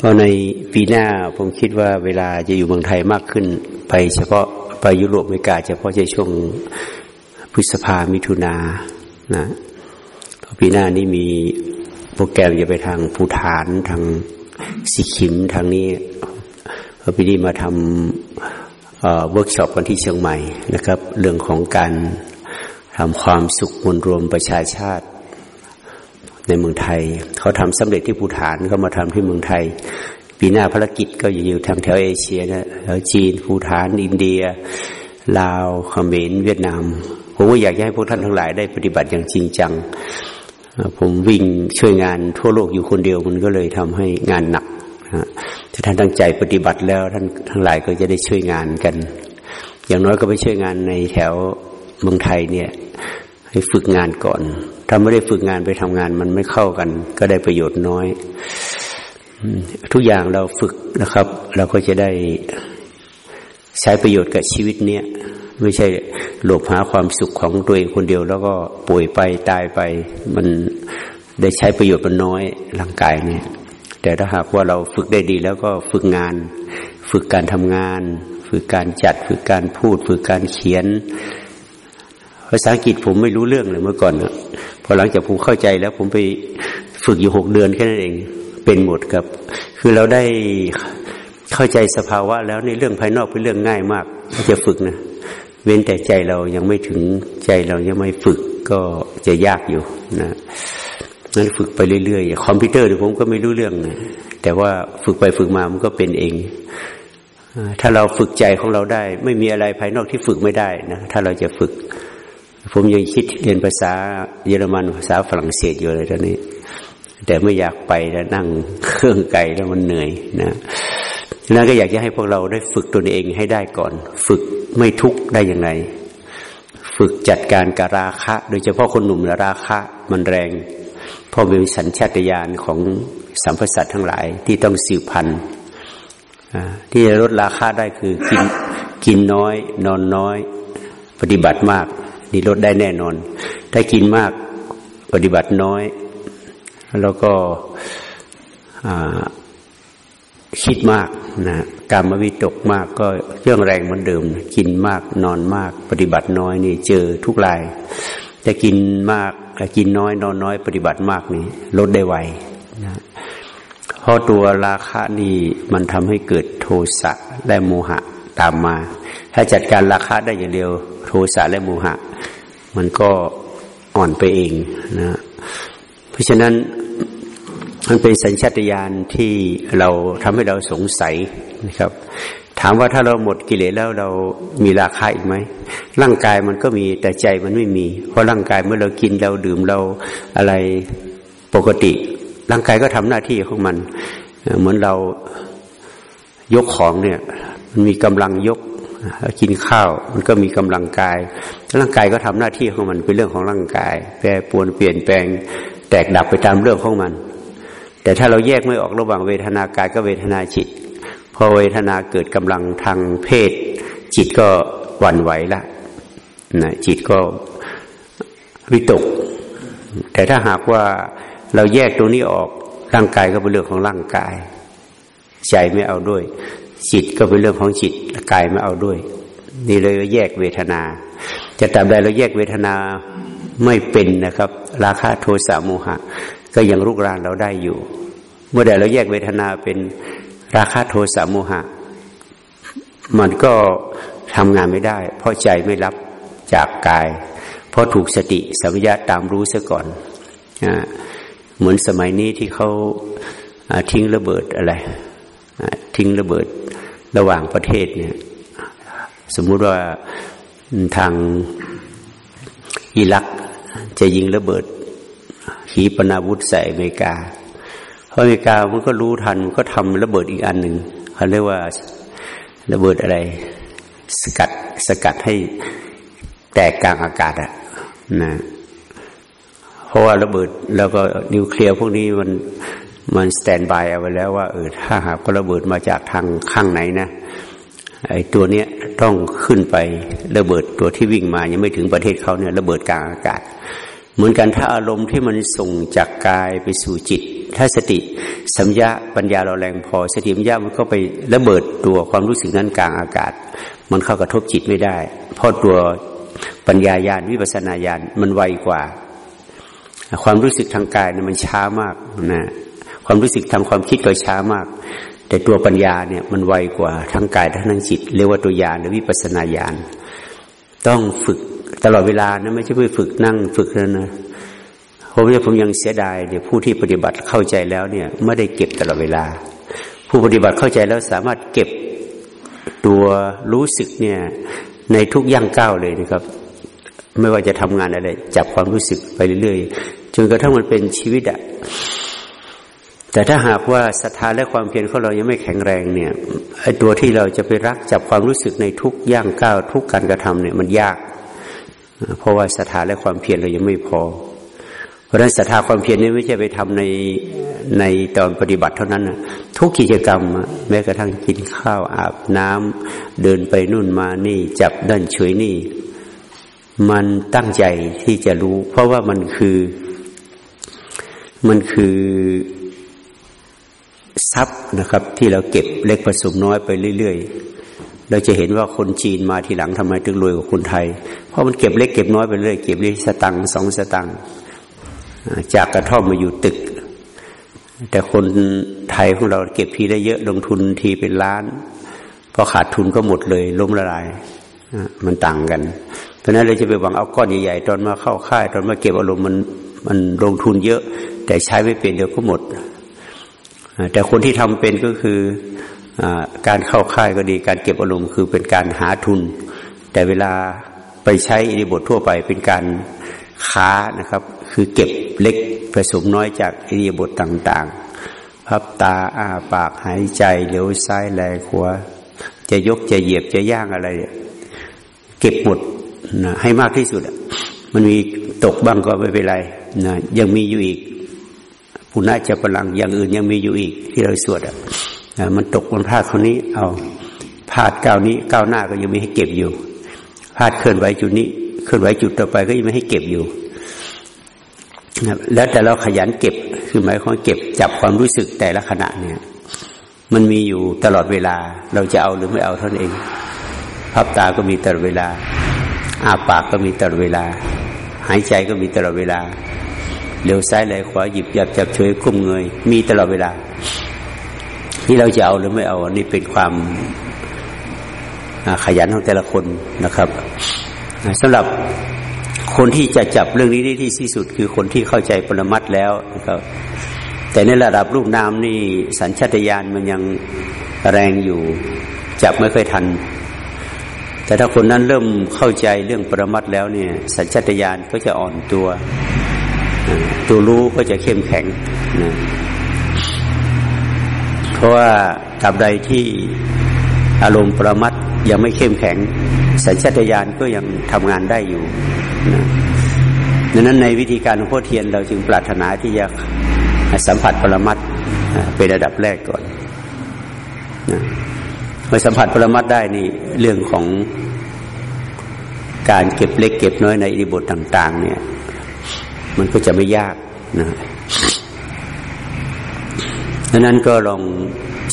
เพราะในปีหน้าผมคิดว่าเวลาจะอยู่เมืองไทยมากขึ้น ไปเฉพาะไปยุโรปอเมริกาเฉพาะในช่วงพฤษภามิถุนานะปีหน้านี้มีโปรแกรมจะไปทางภูฐานทางสิขิมทางนี้พอปีนี้มาทำเวิร์กช็อปกันที่เชียงใหม่นะครับ เรื่องของการทำความสุขมวลรวมประชาชาติ ในเมืองไทย เขาทำสำเร็จที่ภูฐานก็มาทำที่เมืองไทย ปีหน้าภารกิจก็อยู่ทางแถวเอเชียนะแถวจีนภูฐาน อินเดีย ลาวเขมรเวียดนามผมก็อยากให้พวกท่านทั้งหลายได้ปฏิบัติอย่างจริงจัง ผมวิ่งช่วยงานทั่วโลกอยู่คนเดียวมันก็เลยทำให้งานหนักถ้าท่านตั้งใจปฏิบัติแล้วท่านทั้งหลายก็จะได้ช่วยงานกัน อย่างน้อยก็ไปช่วยงานในแถวเมืองไทยเนี่ย ให้ฝึกงานก่อน ถ้าไม่ได้ฝึกงานไปทำงาน มันไม่เข้ากัน ก็ได้ประโยชน์น้อยทุกอย่างเราฝึกนะครับ เราก็จะได้ใช้ประโยชน์กับชีวิตเนี้ยไม่ใช่หลบหาความสุขของตัวเองคนเดียว แล้วก็ป่วยไปตายไป มันได้ใช้ประโยชน์มันน้อยร่างกายเนี่ย แต่ถ้าหากว่าเราฝึกได้ดี แล้วก็ฝึกงาน ฝึกการทำงาน ฝึกการจัด ฝึกการพูด ฝึกการเขียนภาษาอังกฤษผมไม่รู้เรื่องเลยเมื่อก่อนพ อหลังจากผมเข้าใจแล้วผมไปฝึกอยู่หกเดือนแค่นั้นเอง เป็นหมดครับ คือเราได้เข้าใจสภาวะ แล้วในเรื่องภายนอกเป็นเรื่องง่ายมากที่จะฝึกนะเว้นแต่ใจเรายังไม่ถึงใจเรายังไม่ฝึกก็จะยากอยู่นะนั้นฝึกไปเรื่อยๆคอมพิวเตอร์ผมก็ไม่รู้เรื่องนะแต่ว่าฝึกไปฝึกมามันก็เป็นเอง ถ้าเราฝึกใจของเราได้ ไม่มีอะไรภายนอกที่ฝึกไม่ได้นะถ้าเราจะฝึก ผมยังคิดเรียนภาษาเยอรมันภาษาฝรั่งเศสอยู่เลยตอนนี้ แต่ไม่อยากไปแล้วนั่งเครื่องไกลแล้วมันเหนื่อยนะนั้นก็อยากจะให้พวกเราได้ฝึกตัวเองให้ได้ก่อน ฝึกไม่ทุกข์ได้อย่างไร ฝึกจัดการกับราคะ โดยเฉพาะคนหนุ่มราคะมันแรงเพราะเป็นสัญชาตญาณของสัมพสัตทั้งหลายที่ต้องสืบพันธุ์ที่จะลดราคาได้คือกินกินน้อย นอนน้อย ปฏิบัติมาก นี่ลดได้แน่นอน ถ้ากินมากปฏิบัติน้อย แล้วก็คิดมากนะการมวิตกมากก็เรื่องแรงเหมือนเดิม กินมากนอนมาก ปฏิบัติน้อยนี่เจอทุกรายจะกินมากกินน้อยนอนน้อย ปฏิบัติมากนี่ลดได้ไวนะเพราะตัวราคะนี่มันทำให้เกิดโทสะและโมหะ ตามมา ถ้าจัดการราคะได้อย่างเดียว โทสะและโมหะ มันก็อ่อนไปเองนะ เพราะฉะนั้นมันเป็นสัญชาตญาณที่เราทำให้เราสงสัยนะครับ ถามว่าถ้าเราหมดกิเลสแล้วเรามีราคาอีกไหมร่างกายมันก็มีแต่ใจมันไม่มี เพราะร่างกายเมื่อเรากินเราดื่มเราอะไรปกติ ร่างกายก็ทำหน้าที่ของมัน เหมือนเรายกของเนี่ย มันมีกำลังยกกินข้าว มันก็มีกำลังกาย ร่างกายก็ทำหน้าที่ของมันเป็นเรื่องของร่างกาย แปรปวนเปลี่ยนแปลง แตกดับไปตามเรื่องของมัน แต่ถ้าเราแยกไม่ออกระหว่างเวทนากายกับเวทนาจิต พอเวทนาเกิดกำลังทางเพศ จิตก็หวั่นไหวละนะจิตก็วิตก แต่ถ้าหากว่าเราแยกตรงนี้ออกร่างกายก็เป็นเรื่องของร่างกาย ใจไม่เอาด้วย จิตก็เป็นเรื่องของจิตกายไม่เอาด้วย นี่เลยแยกเวทนา จะตามใดเราแยกเวทนาไม่เป็นนะครับ ราคาโทสะโมหะ ก็ยังรุกรานเราได้อยู่ เมื่อใดเราแยกเวทนาเป็นราคะโทสะโมหะ มันก็ทำงานไม่ได้ เพราะใจไม่รับจากกาย เพราะถูกสติสัมยาตามรู้ซะก่อนเหมือนสมัยนี้ที่เขาทิ้งระเบิดอะไร ทิ้งระเบิดระหว่างประเทศเนี่ย สมมุติว่าทางอิรักจะยิงระเบิดขีปนาวุธใส่อเมริกา เพราะอเมริกามันก็รู้ทันก็ทำระเบิดอีกอันหนึ่งเขาเรียกว่าระเบิดอะไร สกัดสกัดให้แตกกลางอากาศอะนะเพราะว่าระเบิดแล้วก็นิวเคลียร์พวกนี้มัน มันสแตนบายเอาไว้แล้วว่าเออถ้าหากระเบิดมาจากทางข้างไหนนะไอ้ตัวเนี้ยต้องขึ้นไประเบิดตัวที่วิ่งมายังไม่ถึงประเทศเขาเนี่ยระเบิดกลางอากาศ เหมือนกันถ้าอารมณ์ที่มันส่งจากกายไปสู่จิต ถ้าสติสัมยาปัญญาเราแรงพอ สติปัญญามันก็ไประเบิดตัวความรู้สึกนั้นกลางอากาศ มันเข้ากระทบจิตไม่ได้ เพราะตัวปัญญายาณวิปัสนาญาณมันไวกว่า ความรู้สึกทางกายเนี่ยมันช้ามากนะ ความรู้สึกทาความคิดก็ช้ามาก แต่ตัวปัญญาเนี่ยมันไวกว่าทั้งกายทั้งจิต เรียกว่าตัวญาณหรือวิปัสนาญาณต้องฝึกตลอดเวลานะไม่ใช่ไปฝึกนั่งฝึกแล้วนะผมเนี่ยผมยังเสียดายเนี่ยผู้ที่ปฏิบัติเข้าใจแล้วเนี่ยไม่ได้เก็บตลอดเวลา ผู้ปฏิบัติเข้าใจแล้วสามารถเก็บตัวรู้สึกเนี่ยในทุกย่างก้าวเลยนะครับ ไม่ว่าจะทำงานอะไรจับความรู้สึกไปเรื่อยๆจนกระทั่งมันเป็นชีวิตอะ แต่ถ้าหากว่าศรัทธาและความเพียรของเรายังไม่แข็งแรงเนี่ยไอ้ตัวที่เราจะไปรักจับความรู้สึกในทุกย่างก้าวทุกการกระทำเนี่ยมันยาก เพราะว่าศรัทธาและความเพียรเรายังไม่พอ เพราะฉะนั้นศรัทธาความเพียรนี่ไม่ใช่ไปทำในในตอนปฏิบัติเท่านั้นนะทุกกิจกรรม แม้กระทั่งกินข้าวอาบน้ำเดินไปนู่นมานี่จับด้านเฉยนี่ มันตั้งใจที่จะรู้ เพราะว่ามันคือมันคือ ทรัพย์นะครับ ที่เราเก็บเล็กผสมน้อยไปเรื่อยๆ เราจะเห็นว่าคนจีนมาทีหลังทำไมถึงรวยกว่าคนไทย เพราะมันเก็บเล็กเก็บน้อยไปเรื่อยเก็บเล็กสตังค์สองสตังค์จากกระท่อมมาอยู่ตึก แต่คนไทยของเราเก็บทีได้เยอะลงทุนทีเป็นล้านพอขาดทุนก็หมดเลยล้มละลายมันต่างกันเพราะนั้นเราจะไปหวังเอาก้อนใหญ่ๆตอนมาเข้าค่าย ตอนมาเก็บอารมณ์มันมันลงทุนเยอะ แต่ใช้ไม่เป็นเดี๋ยวก็หมด แต่คนที่ทำเป็นก็คืออการเข้าค่ายก็ดี การเก็บอารมณ์คือเป็นการหาทุน แต่เวลาไปใช้อิริบททั่วไปเป็นการค้านะครับ คือเก็บเล็กผสมน้อยจากอิริบทต่างๆ พับตาอ้าปากหายใจเลี้ยวซ้ายแลขวาจะยกจะเหยียบจะย่างอะไร เก็บหมดนะให้มากที่สุดมันมีตกบ้างก็ไม่เป็นไรนะยังมีอยู่อีก ปุณะจะพลังอย่างอื่นยังมีอยู่อีก ที่เราสวดอะมันตกมันพลาดคนนี้ เอาพลาดก้าวนี้ก้าวหน้าก็ยังไม่ให้เก็บอยู่พลาดเคลื่อนไหวจุดนี้เคลื่อนไหวจุดต่อไปก็ยังไม่ให้เก็บอยู่แล้วแต่เราขยันเก็บคือหมายความเก็บจับความรู้สึกแต่ละขณะเนี่ย มันมีอยู่ตลอดเวลา เราจะเอาหรือไม่เอาเท่านั้นเองพับตาก็มีตลอดเวลาอาปากก็มีตลอดเวลา หายใจก็มีตลอดเวลา เลี้ยวซ้ายไหลขวาหยิบจับจับช่วยคุ้มเงย มีตลอดเวลา ที่เราจะเอาหรือไม่เอานี่เป็นความขยันของแต่ละคนนะครับสำหรับคนที่จะจับเรื่องนี้ได้ที่ที่สุด คือคนที่เข้าใจปรมัตแล้วนะครับ แต่ในระดับรูปนามนี่สัญชาตญาณมันยังแรงอยู่จับไม่ค่อยทัน แต่ถ้าคนนั้นเริ่มเข้าใจเรื่องปรมัตแล้วเนี่ย สัญชาตญาณก็จะอ่อนตัว ตัวรู้ก็จะเข้มแข็งนะเพราะว่าตราบใดที่อารมณ์ประมัดยังไม่เข้มแข็ง สัญชาตญาณก็ยังทำงานได้อยู่นะดังนั้นในวิธีการของพ่อเทียนเราจึงปรารถนาที่จะสัมผัสปรมัดเป็นระดับแรกก่อนนะเมื่อสัมผัสปรมัดได้นี่เรื่องของการเก็บเล็กเก็บน้อยในอิริบทต่าง ๆ เนี่ย มันก็จะไม่ยากนะดังนั้นก็ลอง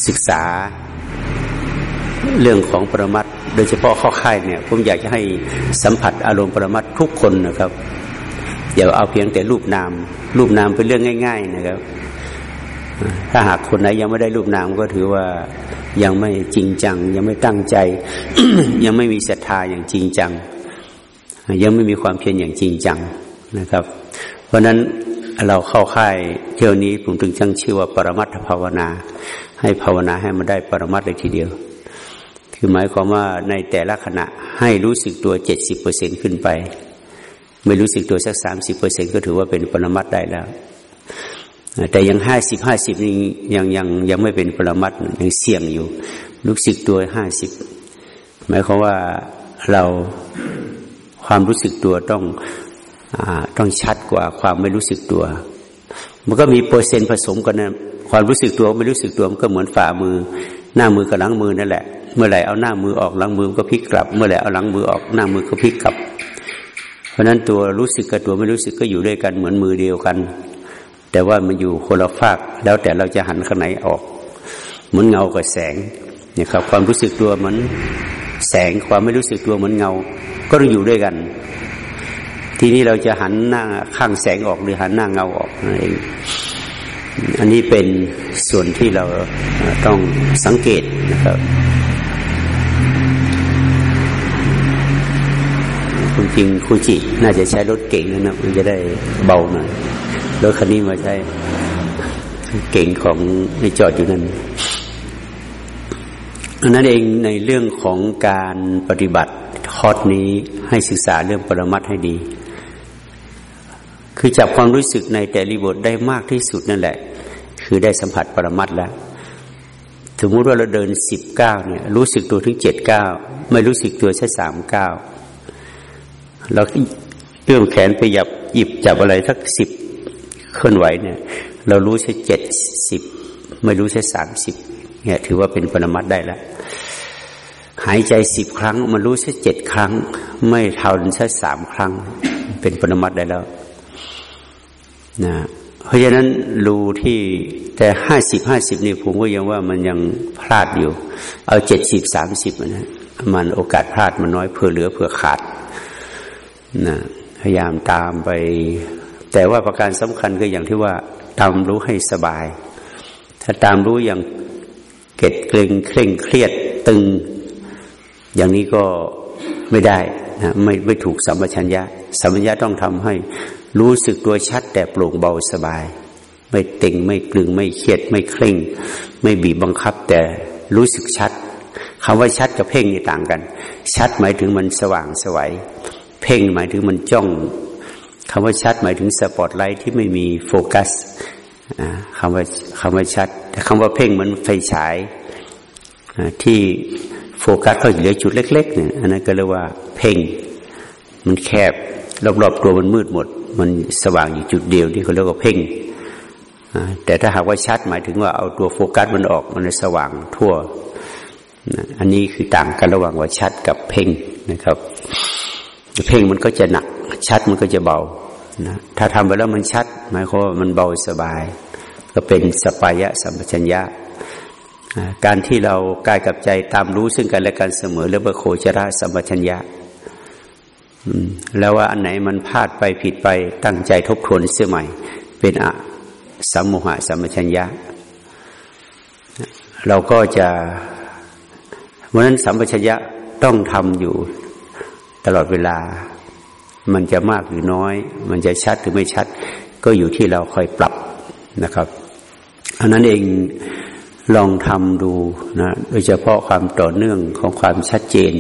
ศึกษาเรื่องของปรมัตโดยเฉพาะข้อค่ายเนี่ย ผมอยากจะให้สัมผัสอารมณ์ปรมัตทุกคนนะครับอย่าเอาเพียงแต่รูปนาม รูปนามเป็นเรื่องง่าย ๆ นะครับ ถ้าหากคนไหนยังไม่ได้รูปนามก็ถือว่ายังไม่จริงจัง ยังไม่ตั้งใจ ยังไม่มีศรัทธาอย่างจริงจัง ยังไม่มีความเพียรอย่างจริงจังนะครับ ราะนั้นเราเข้าค่ายเที่ยวนี้ผมถึงจังชื่อว่าปรมัตถภาวนา ให้ภาวนาให้มันได้ปรมัตเลยทีเดียว คือหมายความว่าในแต่ละขณะให้รู้สึกตัวเจ็ดสิบเปอร์เซ็นขึ้นไป ไม่รู้สึกตัวสักสามสิบเปอร์เซ็นก็ถือว่าเป็นปรมัตได้แล้ว แต่ยังห้าสิบห้าสิบนี่ยังยังยังไม่เป็นปรมัตยังเสี่ยงอยู่ รู้สึกตัวห้าสิบหมายความว่าเราความรู้สึกตัวต้อง ต้องชัดกว่าความไม่รู้สึกตัว มันก็มีเปอร์เซ็นต์ผสมกันนะความรู้สึกตัวไม่รู้สึกตัวมันก็เหมือนฝ่ามือ หน้ามือกับหลังมือนั่นแหละ เมื่อไหร่เอาหน้ามือออกหลังมือก็พลิกกลับ เมื่อไหร่เอาหลังมือออกหน้ามือก็พลิกกลับ เพราะนั้นตัวรู้สึกกับตัวไม่รู้สึกก็อยู่ด้วยกันเหมือนมือเดียวกัน แต่ว่ามันอยู่คนละฝากแล้วแต่เราจะหันข้างไหนออก เหมือนเงากับแสงเนี่ยครับความรู้สึกตัวเหมือนแสงความไม่รู้สึกตัวเหมือนเงา ก็ต้องอยู่ด้วยกัน ทีนี้เราจะหันหน้าข้างแสงออกหรือหันหน้าเงาออกนั่นเองอันนี้เป็นส่วนที่เราต้องสังเกตนะครับคุณจริงคุณจิ น่าจะใช้รถเก่งนะมันจะได้เบาหน่อยรถคันนี้มาใช้เก่งของในจอดอยู่นั่นอันนั้นเองในเรื่องของการปฏิบัติคอร์สนี้ให้ศึกษาเรื่องปรมัตให้ดี คือจับความรู้สึกในแต่ลิบทได้มากที่สุดนั่นแหละ คือได้สัมผัสปรมัตแล้วสมมติว่าเราเดินสิบเก้าเนี่ย รู้สึกตัวถึงเจ็ดเก้าไม่รู้สึกตัวแค่สามเก้าเราเอื้อมแขนไปหยับหยิบจับอะไรสักสิบเคลื่อนไหวเนี่ย เรารู้แค่เจ็ดสิบไม่รู้แค่สามสิบเนี่ย ถือว่าเป็นปรมัตได้แล้วหายใจสิบครั้ง มันรู้แค่เจ็ดครั้ง ไม่เท่าแค่สามครั้ง เป็นปรมัตได้แล้ว นะเพราะฉะนั้นรูที่แต่ห้าสิบห้าสิบนี่ผมก็ยังว่ามันยังพลาดอยู่ เอาเจ็ดสิบสามสิบนะมันโอกาสพลาดมันน้อยเผื่อเหลือเผื่อขาดนะพยายามตามไป แต่ว่าประการสำคัญก็อย่างที่ว่า ตามรู้ให้สบาย ถ้าตามรู้อย่างเก็ดเกรงเคร่งเครียดตึง อย่างนี้ก็ไม่ได้นะไม่ไม่ถูกสัมปชัญญะสัมปชัญญะต้องทำให้ รู้สึกตัวชัดแต่โปร่งเบาสบาย ไม่เต็งไม่กลึงไม่เครียดไม่เคร่ง ไม่บีบบังคับแต่รู้สึกชัดคำว่าชัดกับเพ่งนี่ต่างกัน ชัดหมายถึงมันสว่างสวัยเพ่งหมายถึงมันจ้องคำว่าชัดหมายถึงสปอตไลท์ที่ไม่มีโฟกัสคำว่าคำว่าชัด แต่คำว่าเพ่งมันไฟฉายที่โฟกัสเขาเหลือจุดเล็กๆเนี่ยอันนั้นก็เรียกว่าเพ่ง มันแคบรอบๆตัวมันมืดหมด มันสว่างอยู่จุดเดียวที่เขาเรียกว่าเพ่งแต่ถ้าหากว่าชัดหมายถึงว่าเอาตัวโฟกัสมันออกมันสว่างทั่ว อันนี้คือต่างกันระหว่างว่าชัดกับเพ่งนะครับ เพ่งมันก็จะหนัก ชัดมันก็จะเบานะถ้าทำไปแล้วมันชัด หมายความว่ามันเบาสบาย ก็เป็นสปายะสัมปชัญญะ การที่เรากายกับใจตามรู้ซึ่งกันและกันเสมอเรียกว่าโคจรสัมปชัญญะ แล้วว่าอันไหนมันพลาดไปผิดไปตั้งใจทบทวนเสียใหม่ เป็นอะสัมโมหะสัมปชัญญะ เราก็จะเพราะนั้นสัมปชัญญะต้องทำอยู่ตลอดเวลา มันจะมากหรือน้อย มันจะชัดหรือไม่ชัด ก็อยู่ที่เราคอยปรับนะครับอันนั้นเองลองทำดูนะโดยเฉพาะความต่อเนื่องของความชัดเจน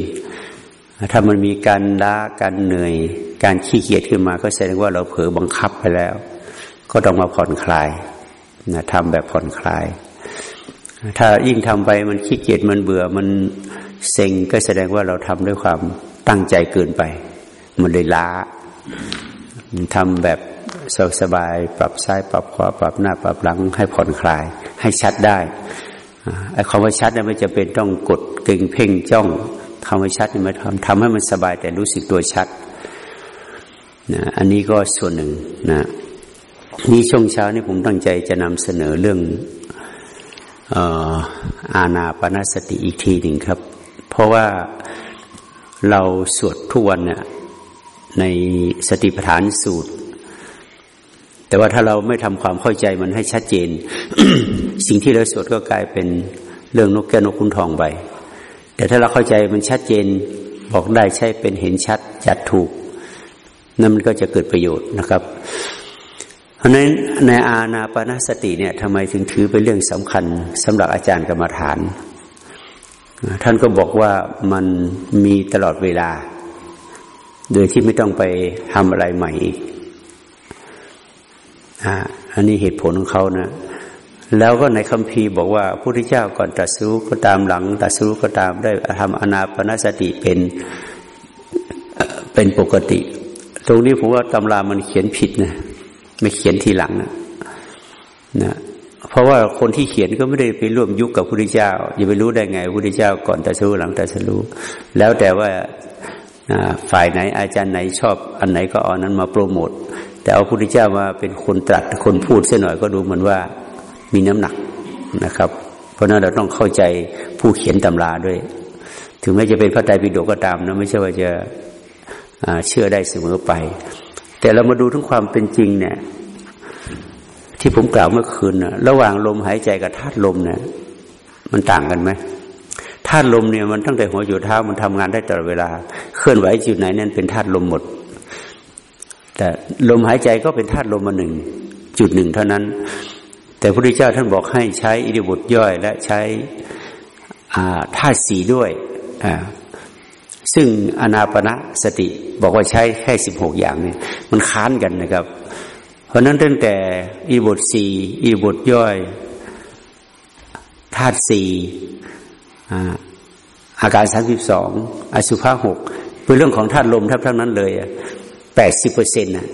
ถ้ามันมีการล้าการเหนื่อย การขี้เกียจขึ้นมา ก็แสดงว่าเราเผลอบังคับไปแล้ว ก็ต้องมาผ่อนคลายนะทำแบบผ่อนคลาย ถ้ายิ่งทำไปมันขี้เกียจมันเบื่อมันเซ็งก็แสดงว่าเราทำด้วยความตั้งใจเกินไป มันเลยล้าทำแบบสบาย ปรับซ้ายปรับขวาปรับหน้า ปรับหลัง ให้ผ่อนคลาย ให้ชัดได้ไอ้คำว่าชัดเนี่ยไม่จะเป็นต้องกดเก่งเพ่งจ้อง คำว่าชัดนี่มาทำทำให้มันสบายแต่รู้สึกตัวชัดนะอันนี้ก็ส่วนหนึ่งนะนี่ช่วงเช้านี่ผมตั้งใจจะนำเสนอเรื่องอาณาปณสติอีกทีหนึ่งครับ เพราะว่าเราสวดทุกวันเนี่ยในสติปัฏฐานสูตร แต่ว่าถ้าเราไม่ทำความเข้าใจมันให้ชัดเจน สิ่งที่เราสวดก็กลายเป็นเรื่องนกแก้วนกคุณทองไป แต่ถ้าเราเข้าใจมันชัดเจนบอกได้ใช่เป็นเห็นชัดจัดถูก นั่นมันก็จะเกิดประโยชน์นะครับ เพราะนั้นในอาณาปณสติเนี่ยทำไมถึงถือเป็นเรื่องสำคัญสำหรับอาจารย์กรรมฐาน ท่านก็บอกว่ามันมีตลอดเวลา โดยที่ไม่ต้องไปทำอะไรใหม่อีกอันนี้เหตุผลของเขานะ แล้วก็ในคัมภีร์บอกว่าพระพุทธเจ้าก่อนตัดสู้ก็ตามหลังตัดสู้ก็ตามได้ทำอนาปนสติเป็นเป็นปกติ ตรงนี้ผมว่าตำรามันเขียนผิดนะไม่เขียนทีหลังนะนะเพราะว่าคนที่เขียนก็ไม่ได้ไปร่วมยุคกับพระพุทธเจ้าจะไปรู้ได้ไงพระพุทธเจ้าก่อนแต่สู้หลังแต่สู้แล้วแต่ว่าฝ่ายไหนอาจารย์ไหนชอบอันไหนก็เอานั้นมาโปรโมทแต่เอาพระพุทธเจ้ามาเป็นคนตรัสคนพูดเสียหน่อยก็ดูเหมือนว่า มีน้ำหนักนะครับ เพราะนั้นเราต้องเข้าใจผู้เขียนตำราด้วย ถึงแม้จะเป็นพระไตรปิฎกก็ตามนะไม่ใช่ว่าจะเชื่อได้เสมอไป แต่เรามาดูทั้งความเป็นจริงเนี่ย ที่ผมกล่าวเมื่อคืนนะระหว่างลมหายใจกับธาตุลมเนี่ยมันต่างกันไหมธาตุลมเนี่ยมันตั้งแต่หัวอยู่เท้ามันทำงานได้ตลอดเวลา เคลื่อนไหวจุดไหนนั่นเป็นธาตุลมหมด แต่ลมหายใจก็เป็นธาตุลมมาหนึ่งจุดหนึ่งเท่านั้น แต่พระพุทธเจ้าท่านบอกให้ใช้อิริบทย่อย และใช้ธาตุสีด้วย ซึ่งอนาปณะสติบอกว่าใช้แค่สิบหกอย่างเนี่ยมันค้านกันนะครับ เพราะนั้นตั้งแต่อิบทสี่อิบทย่อยธาตุสี่อาการสามสิบสองอสุภะหกเป็นเรื่องของธาตุลมทับทั้งนั้นเลยแปดสิบเปอร์เซ็นต์นะ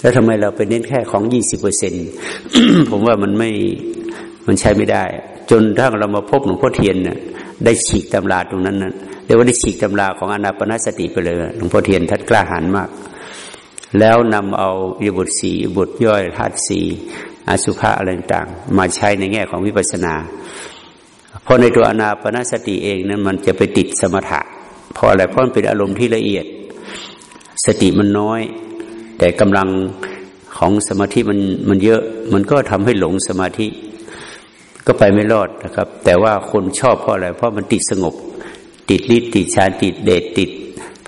แล้วทำไมเราไปเน้นแค่ของยี่สิบเปอร์เซ็นผมว่ามันไม่มันใช้ไม่ได้ จนถ้าเรามาพบหลวงพ่อเทียนน่ะได้ฉีกตำราตรงนั้นนะเรียกว่าได้ฉีกตำราของอนาปนาสติไปเลยหลวงพ่อเทียนทัดกล้าหาญมาก แล้วนำเอาอิบทสีบทย่อยธาตุสีอสุภะอะไรต่างมาใช้ในแง่ของวิปัสสนาเพราะในตัวอนาปนาสติเองนั้นมันจะไปติดสมถะเพราะอะไรเพราะมันเป็นอารมณ์ที่ละเอียด สติมันน้อย แต่กำลังของสมาธิมันมันเยอะ มันก็ทำให้หลงสมาธิ ก็ไปไม่รอดนะครับ แต่ว่าคนชอบเพราะอะไรเพราะมันติดสงบ ติดฤทธิ์ติดฌานติดเดชติด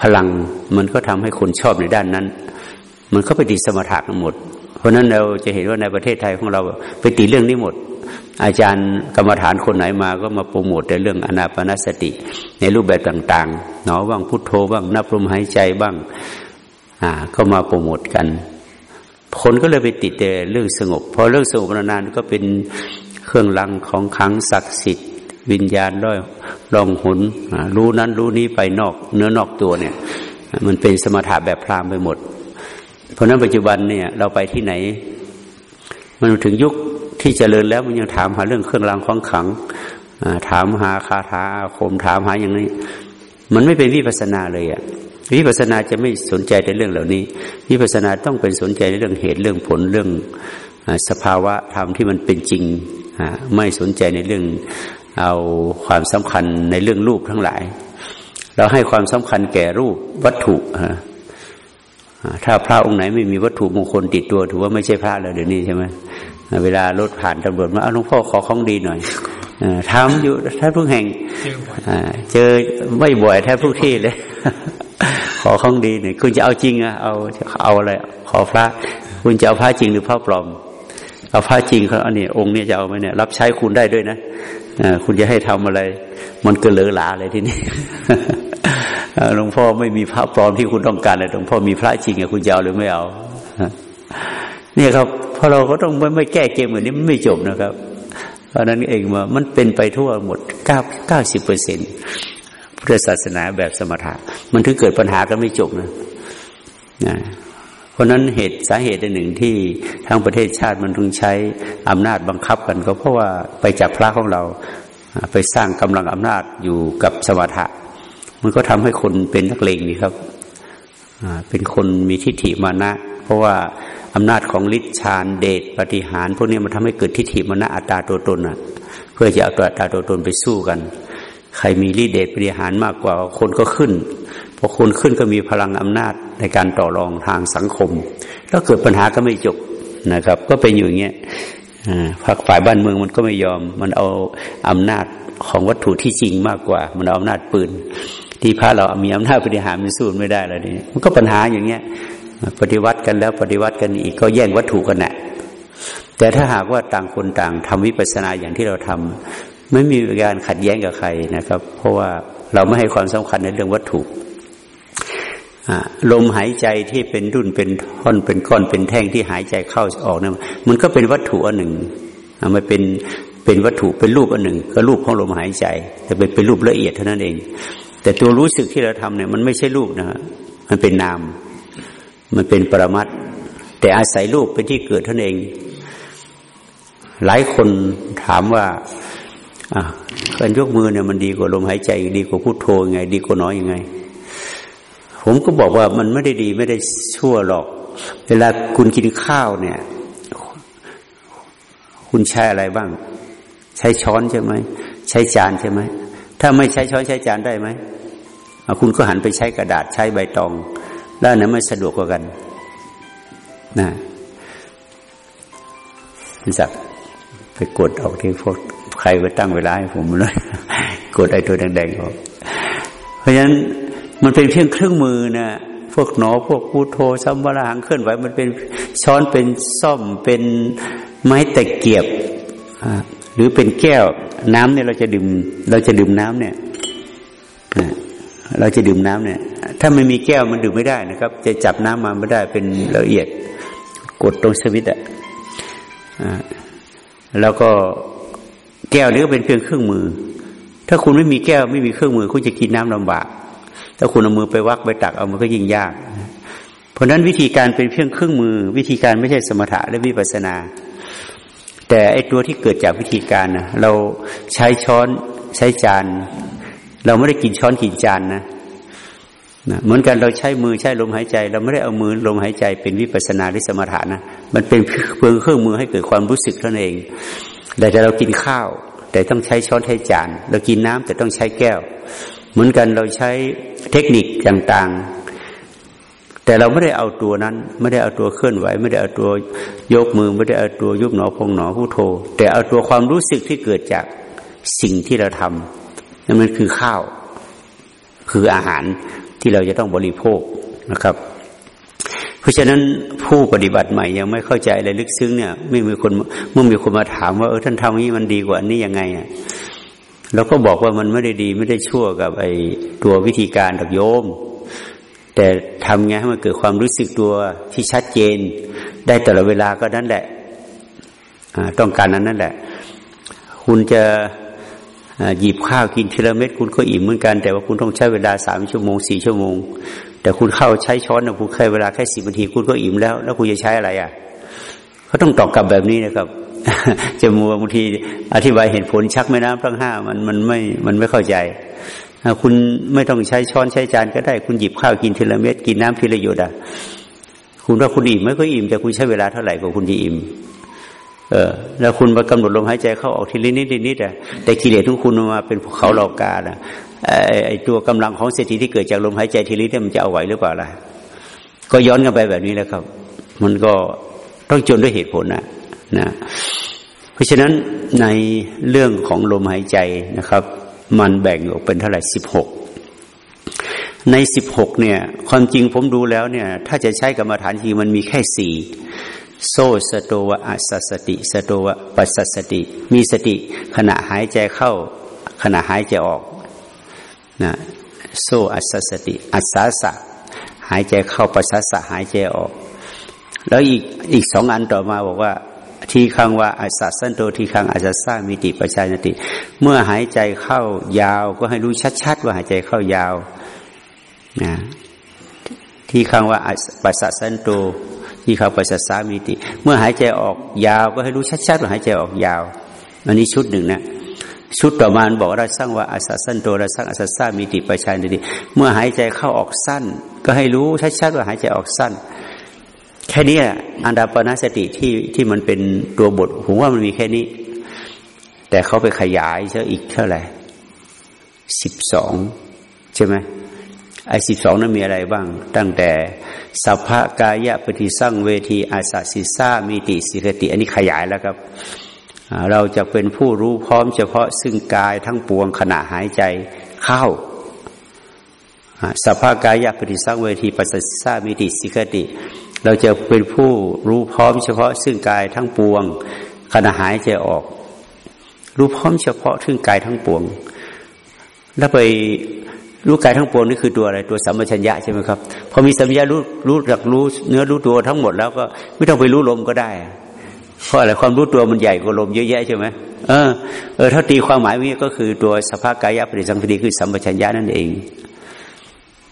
พลัง มันก็ทำให้คนชอบในด้านนั้น มันก็ไปติดสมถะทั้งหมด เพราะนั้นเราจะเห็นว่าในประเทศไทยของเราไปติดเรื่องนี้หมด อาจารย์กรรมฐานคนไหนมาก็มาโปรโมทในเรื่องอนาปนสติ ในรูปแบบต่างๆหนอบ้างพุทโธบ้างนับลมหายใจบ้าง อ่า ก็มาโปรโมทกัน คนก็เลยไปติดแต่เรื่องสงบพอเรื่องสงบนานๆก็เป็นเครื่องลังของขังศักดิ์สิทธิ์ วิญญาณด้อยลองหุนรู้นั้นรู้นี้ไปนอก เนื้อนอกตัวเนี่ย มันเป็นสมถะแบบพรามไปหมด เพราะนั้นปัจจุบันเนี่ย เราไปที่ไหน มันถึงยุคที่เจริญแล้วมันยังถามหาเรื่องเครื่องรางของขังถามหาคาถาอาคมถามหาอย่างนี้ มันไม่เป็นวิปัสนาเลยอะ วิปัสนาจะไม่สนใจในเรื่องเหล่านี้ วิปัสนาต้องเป็นสนใจในเรื่องเหตุเรื่องผลเรื่องสภาวะธรรมที่มันเป็นจริง ไม่สนใจในเรื่องเอาความสำคัญในเรื่องรูปทั้งหลาย เราให้ความสำคัญแก่รูปวัตถุถ้าพระองค์ไหนไม่มีวัตถุมงคลติดตัวถือว่าไม่ใช่พระแล้วเดี๋ยวนี้ใช่ไหมเวลารถผ่านตำรวจมาเอาหลวงพ่อขอของดีหน่อยทำอยู่แทบทุกแห่งเจอไม่บ่อยแทบทุกที่เลย ขอของดีหน่อยคุณจะเอาจริงอะเอาเอาอะไรขอพระ คุณจะเอาพระจริงหรือพระปลอม เอาพระจริงเขาอันนี้องค์นี้จะเอาไหมเนี่ย รับใช้คุณได้ด้วยนะคุณจะให้ทำอะไร มันเกลือหลาอะไรที่นี่หลวงพ่อไม่มีพระปลอมที่คุณต้องการเลยหลวงพ่อมีพระจริงอะคุณจะเอาหรือไม่เอาเนี่ยครับพราะเราก็ต้องไม่ไม่แก้เกมเหมือนนี้มันไม่จบนะครับ เพราะนั้นเองว่ามันเป็นไปทั่วหมดเก้าเก้าสิบเปอร์เซ็นต์ พุทธศาสนาแบบสมถะ มันถึงเกิดปัญหาก็ไม่จบนะนะเพราะนั้นเหตุสาเหตุหนึ่งที่ทั้งประเทศชาติมันต้องใช้อำนาจบังคับกัน ก็เพราะว่าไปจับพระของเราไปสร้างกำลังอำนาจอยู่กับสมถะ มันก็ทำให้คนเป็นนักเลงนี่ครับเป็นคนมีทิฏฐิมานะ เพราะว่าอำนาจของฤทธิ์ฌานเดชปฏิหารพวกนี้มันทำให้เกิดทิฏฐิมณอัตตาตัวตนอะ เพื่อจะเอาตัวอัตตาตัวตนไปสู้กัน ใครมีฤทธิ์เดชปฏิหารมากกว่าคนก็ขึ้นพอคนขึ้นก็มีพลังอำนาจในการต่อรองทางสังคม แล้วเกิดปัญหาก็ไม่จบนะครับ ก็เป็นอยู่อย่างเงี้ยพรรคฝ่ายบ้านเมืองมันก็ไม่ยอม มันเอาอำนาจของวัตถุที่จริงมากกว่า มันเอาอำนาจปืน ที่พระเรามีอำนาจปฏิหารมันสู้ไม่ได้แล้วนี่มันก็ปัญหาอย่างเงี้ย ปฏิวัติกันแล้วปฏิวัติกันอีกก็แย่งวัตถุกันแหละแต่ถ้าหากว่าต่างคนต่างทำวิปัสสนาอย่างที่เราทำ ไม่มีการขัดแย้งกับใครนะครับ เพราะว่าเราไม่ให้ความสำคัญในเรื่องวัตถุลมหายใจที่เป็นรุ่นเป็นท่อนเป็นก้อนเป็นแท่งที่หายใจเข้าออกเนี่ยมันก็เป็นวัตถุอันหนึ่งมันเป็นเป็นวัตถุเป็นรูปอันหนึ่ง ก็รูปของลมหายใจ แต่เป็นเป็นรูปละเอียดเท่านั้นเอง แต่ตัวรู้สึกที่เราทำเนี่ยมันไม่ใช่รูปนะมันเป็นนาม มันเป็นปรมัตแต่อาศัยรูปเป็นที่เกิดเท่านั้นเอง หลายคนถามว่า การยกมือเนี่ยมันดีกว่าลมหายใจดีกว่าพุโทโธยังไง ดีกว่าน้อยยังไง ผมก็บอกว่ามันไม่ได้ดีไม่ได้ชั่วหรอก เวลาคุณกินข้าวเนี่ย คุณใช้อะไรบ้าง ใช้ช้อนใช่ไหมใช้จานใช่ไหมถ้าไม่ใช้ช้อนใช้จานได้ไหมคุณก็หันไปใช้กระดาษใช้ใบตอง แล้วนั้นไมันสะดวกกว่ากันนะพี่ศักไปกดออกที่พวก ใครไปตั้งเวลาให้ผมเลยกดไอ้ตัวแดงๆออก เพราะฉะนั้นมันเป็นเพียงเครื่องมือนะพวกหนอพวกพูโทซัมวราหังเคลื่อนไหวมันเป็นช้อนเป็นซ่อมเป็นไม้ตะเกียบหรือเป็นแก้วน้ำเนี่ยเราจะดื่ม เราจะดื่มน้ำเนี่ยเราจะดื่มน้ำเนี่ย ถ้าไม่มีแก้วมันดื่มไม่ได้นะครับ จะจับน้ำมาไม่ได้เป็นละเอียด กดตรงสวิตอะแล้วก็ แก้วนี้ก็เป็นเพียงเครื่องมือ ถ้าคุณไม่มีแก้วไม่มีเครื่องมือ คุณจะกินน้ำลำบาก ถ้าคุณเอามือไปวักไปตักเอามันก็ยิ่งยาก เพราะนั้นวิธีการเป็นเพียงเครื่องมือ วิธีการไม่ใช่สมถะและวิปัสนา แต่ไอตัวที่เกิดจากวิธีการนะเราใช้ช้อนใช้จาน เราไม่ได้กินช้อนกินจานนะนะเหมือนกันเราใช้มือใช้ลมหายใจ เราไม่ได้เอามือลมหายใจเป็นวิปัสนาหรือสมถะนะมันเป็นเพียงเครื่องมือให้เกิดความรู้สึกเท่านั้นเอง แต่เรากินข้าว แต่ต้องใช้ช้อนใช้จาน เรากินน้ำแต่ต้องใช้แก้ว เหมือนกันเราใช้เทคนิคต่างๆ แต่เราไม่ได้เอาตัวนั้น ไม่ได้เอาตัวเคลื่อนไหว ไม่ได้เอาตัวยกมือ ไม่ได้เอาตัวยุบหนอพองหนอผู้โท แต่เอาตัวความรู้สึกที่เกิดจากสิ่งที่เราทำนั่นมันคือข้าว คืออาหารที่เราจะต้องบริโภคนะครับ เพราะฉะนั้นผู้ปฏิบัติใหม่ยังไม่เข้าใจอะไรลึกซึ้งเนี่ยไม่มีคนเมื่อมีคนมาถามว่าเออท่านทำนี้มันดีกว่านี้ยังไงอะเราก็บอกว่ามันไม่ได้ดีไม่ได้ชั่วกับไอ้ตัววิธีการดักโยม แต่ทำไงให้มันเกิดความรู้สึกตัวที่ชัดเจน ได้แต่ละเวลาก็นั่นแหละต้องการนั้นนั่นแหละ คุณจะหยิบข้าวกินทีละเม็ดคุณก็อิ่มเหมือนกัน แต่ว่าคุณต้องใช้เวลาสามชั่วโมงสี่ชั่วโมง แต่คุณเข้าใช้ช้อนนะคุณแค่เวลาแค่สิบนาทีคุณก็อิ่มแล้ว แล้วคุณจะใช้อะไรอะเขาต้องตอบกลับแบบนี้นะครับจะมัวบางทีอธิบายเหตุผลชักแม่น้ำทั้งห้ามันมันไม่มันไม่เข้าใจคุณไม่ต้องใช้ช้อนใช้จานก็ได้ คุณหยิบข้าวกินทีละเม็ดกินน้ำทีละหยดอะคุณว่าคุณอิ่มไม่ก็อิ่มแต่คุณใช้เวลาเท่าไหร่กว่าคุณจะอิ่มเออแล้วคุณมากำหนดลมหายใจเข้าออกทีละนิดนิดอะแต่กิเลสของคุณมาเป็นภูเขาเหล่ากาอะ ไอ้ตัวกำลังของสติที่เกิดจากลมหายใจทีนี้มันจะเอาไหวหรือเปล่าล่ะก็ย้อนกันไปแบบนี้แหละครับ มันก็ต้องจนด้วยเหตุผลนะนะ เพราะฉะนั้นในเรื่องของลมหายใจนะครับ มันแบ่งออกเป็นเท่าไหร่สิบหกในสิบหกเนี่ย ความจริงผมดูแล้วเนี่ย ถ้าจะใช้กรรมฐานทีมันมีแค่สี่โซสโตวะอัสสติ สโตวะปัสสติ มีสติขณะหายใจเข้า ขณะหายใจออก นะโซอัสสติ อัสาสะ หายใจเข้าปัสสสะหายใจออก แล้วอีกอีกสองอันต่อมาบอกว่าทีคังว่าอัสสันโตทีคังอัสสามิติปัจจานติ เมื่อหายใจเข้ายาวก็ให้รู้ชัดๆว่าหายใจเข้ายาวนะที่คังว่าปัสสสันโตที่เขาปัสสามิติ เมื่อหายใจออกยาวก็ให้รู้ชัดๆว่าหายใจออกยาว อันนี้ชุดหนึ่งนะ ชุดต่อมาบอกเราสร้างว่าอาสัสั้นโตเราสร้างอาสัสามีติประชัยดีเมื่อหายใจเข้าออกสั้น ก็ให้รู้ชัดๆว่าหายใจออกสั้น แค่นี้อันดาปนาสติที่ที่มันเป็นตัวบทผมว่ามันมีแค่นี้ แต่เขาไปขยายเะอีกเท่าไหร่สิบสองใช่ไหมไอ้สิบสองนั้นมีอะไรบ้าง ตั้งแต่สัพพกายะปฏิสั่งเวทีอาสาสิสามีติสิกติ อันนี้ขยายแล้วครับ เราจะเป็นผู้รู้พร้อมเฉพาะซึ่งกายทั้งปวงขณะหายใจเข้าสภากายปฏิสังเวทีปัสสสามิติสิกติ เราจะเป็นผู้รู้พร้อมเฉพาะซึ่งกายทั้งปวงขณะหายใจออก รู้พร้อมเฉพาะซึ่งกายทั้งปวง แล้วไปรู้กายทั้งปวงนี่คือตัวอะไรตัวสัมปชัญญะใช่ไหมครับพอมีสัมปชัญญะรู้รู้จักรู้เนื้อรู้ตัวทั้งหมดแล้วก็ไม่ต้องไปรู้ลมก็ได้ เพราะอะไรความรู้ตัวมันใหญ่กว่าลมเยอะแยะใช่ไหมเออเออถ้าตีความหมายนี้ก็คือตัวสภาพกายปฏิสัมพันธ์คือสัมปชัญญะนั่นเอง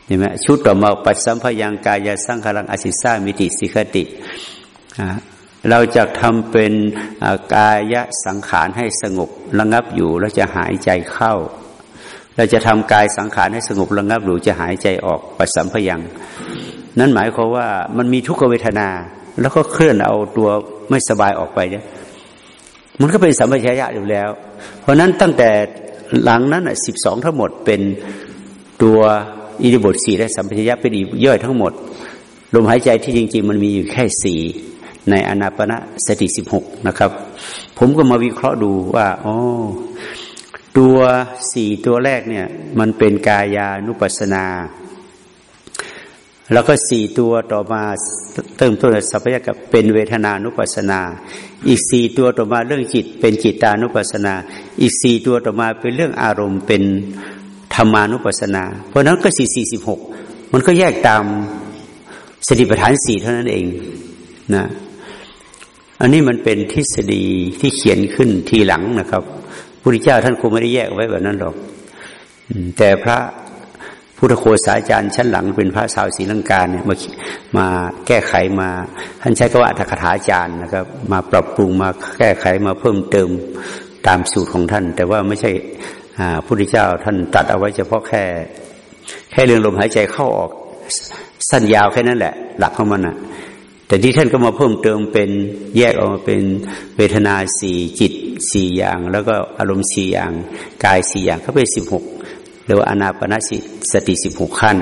เห็นไหมชุดต่อมาปัสสัมพยังกายสร้างพลังอสิสามิติสิกติเราจะทำเป็นกายสังขารให้สงบระงับอยู่แล้วจะหายใจเข้า เราจะทำกายสังขารให้สงบระงับอยู่จะหายใจออกปัสสัมพยัง นั่นหมายความว่ามันมีทุกขเวทนา แล้วก็เคลื่อนเอาตัว ไม่สบายออกไปเนี่ยมันก็เป็นสัมปชัญญะอยู่แล้ว เพราะนั้นตั้งแต่หลังนั้นสิบสองทั้งหมดเป็นตัวอิริบทสี่และสัมปชัญญะเป็นอีกย่อยทั้งหมดลมหายใจที่จริง ๆ มันมีอยู่แค่สี่ในอนาปณะสติสิบหกนะครับ ผมก็มาวิเคราะห์ดูว่าอ๋อตัวสี่ตัวแรกเนี่ย มันเป็นกายานุปัสนา แล้วก็สี่ตัวต่อมาเติมต้นสัพยากับเป็นเวทนานุปัสนา อีกสี่ตัวต่อมาเรื่องจิตเป็นจิตานุปัสนา อีกสี่ตัวต่อมาเป็นเรื่องอารมณ์เป็นธรรมานุปัสนา เพราะนั้นก็สี่สี่สิบหกมันก็แยกตามสติปัฏฐานสี่เท่านั้นเองนะอันนี้มันเป็นทฤษฎีที่เขียนขึ้นทีหลังนะครับพระพุทธเจ้าท่านคงไม่ได้แยกไว้แบบนั้นหรอกแต่พระ พุทธโคสาจารย์ชั้นหลังเป็นพระสาวศรีลังกาเนี่ยมามาแก้ไขมาท่านใช้คำว่าอัตถคถาจารย์นะครับ มาปรับปรุงมาแก้ไขมาเพิ่มเติมตามสูตรของท่าน แต่ว่าไม่ใช่พระพุทธเจ้าท่านตัดเอาไว้เฉพาะแค่ แค่เรื่องลมหายใจเข้าออกสั้นยาวแค่นั้นแหละ หลักของมันอะแต่ที่ท่านก็มาเพิ่มเติมเป็นแยกออกมาเป็นเวทนาสี่จิตสี่อย่าง แล้วก็อารมณ์สี่อย่างกายสี่อย่างก็เป็นสิบหก หรือว่าอนาปนาสติสิบหกขั้น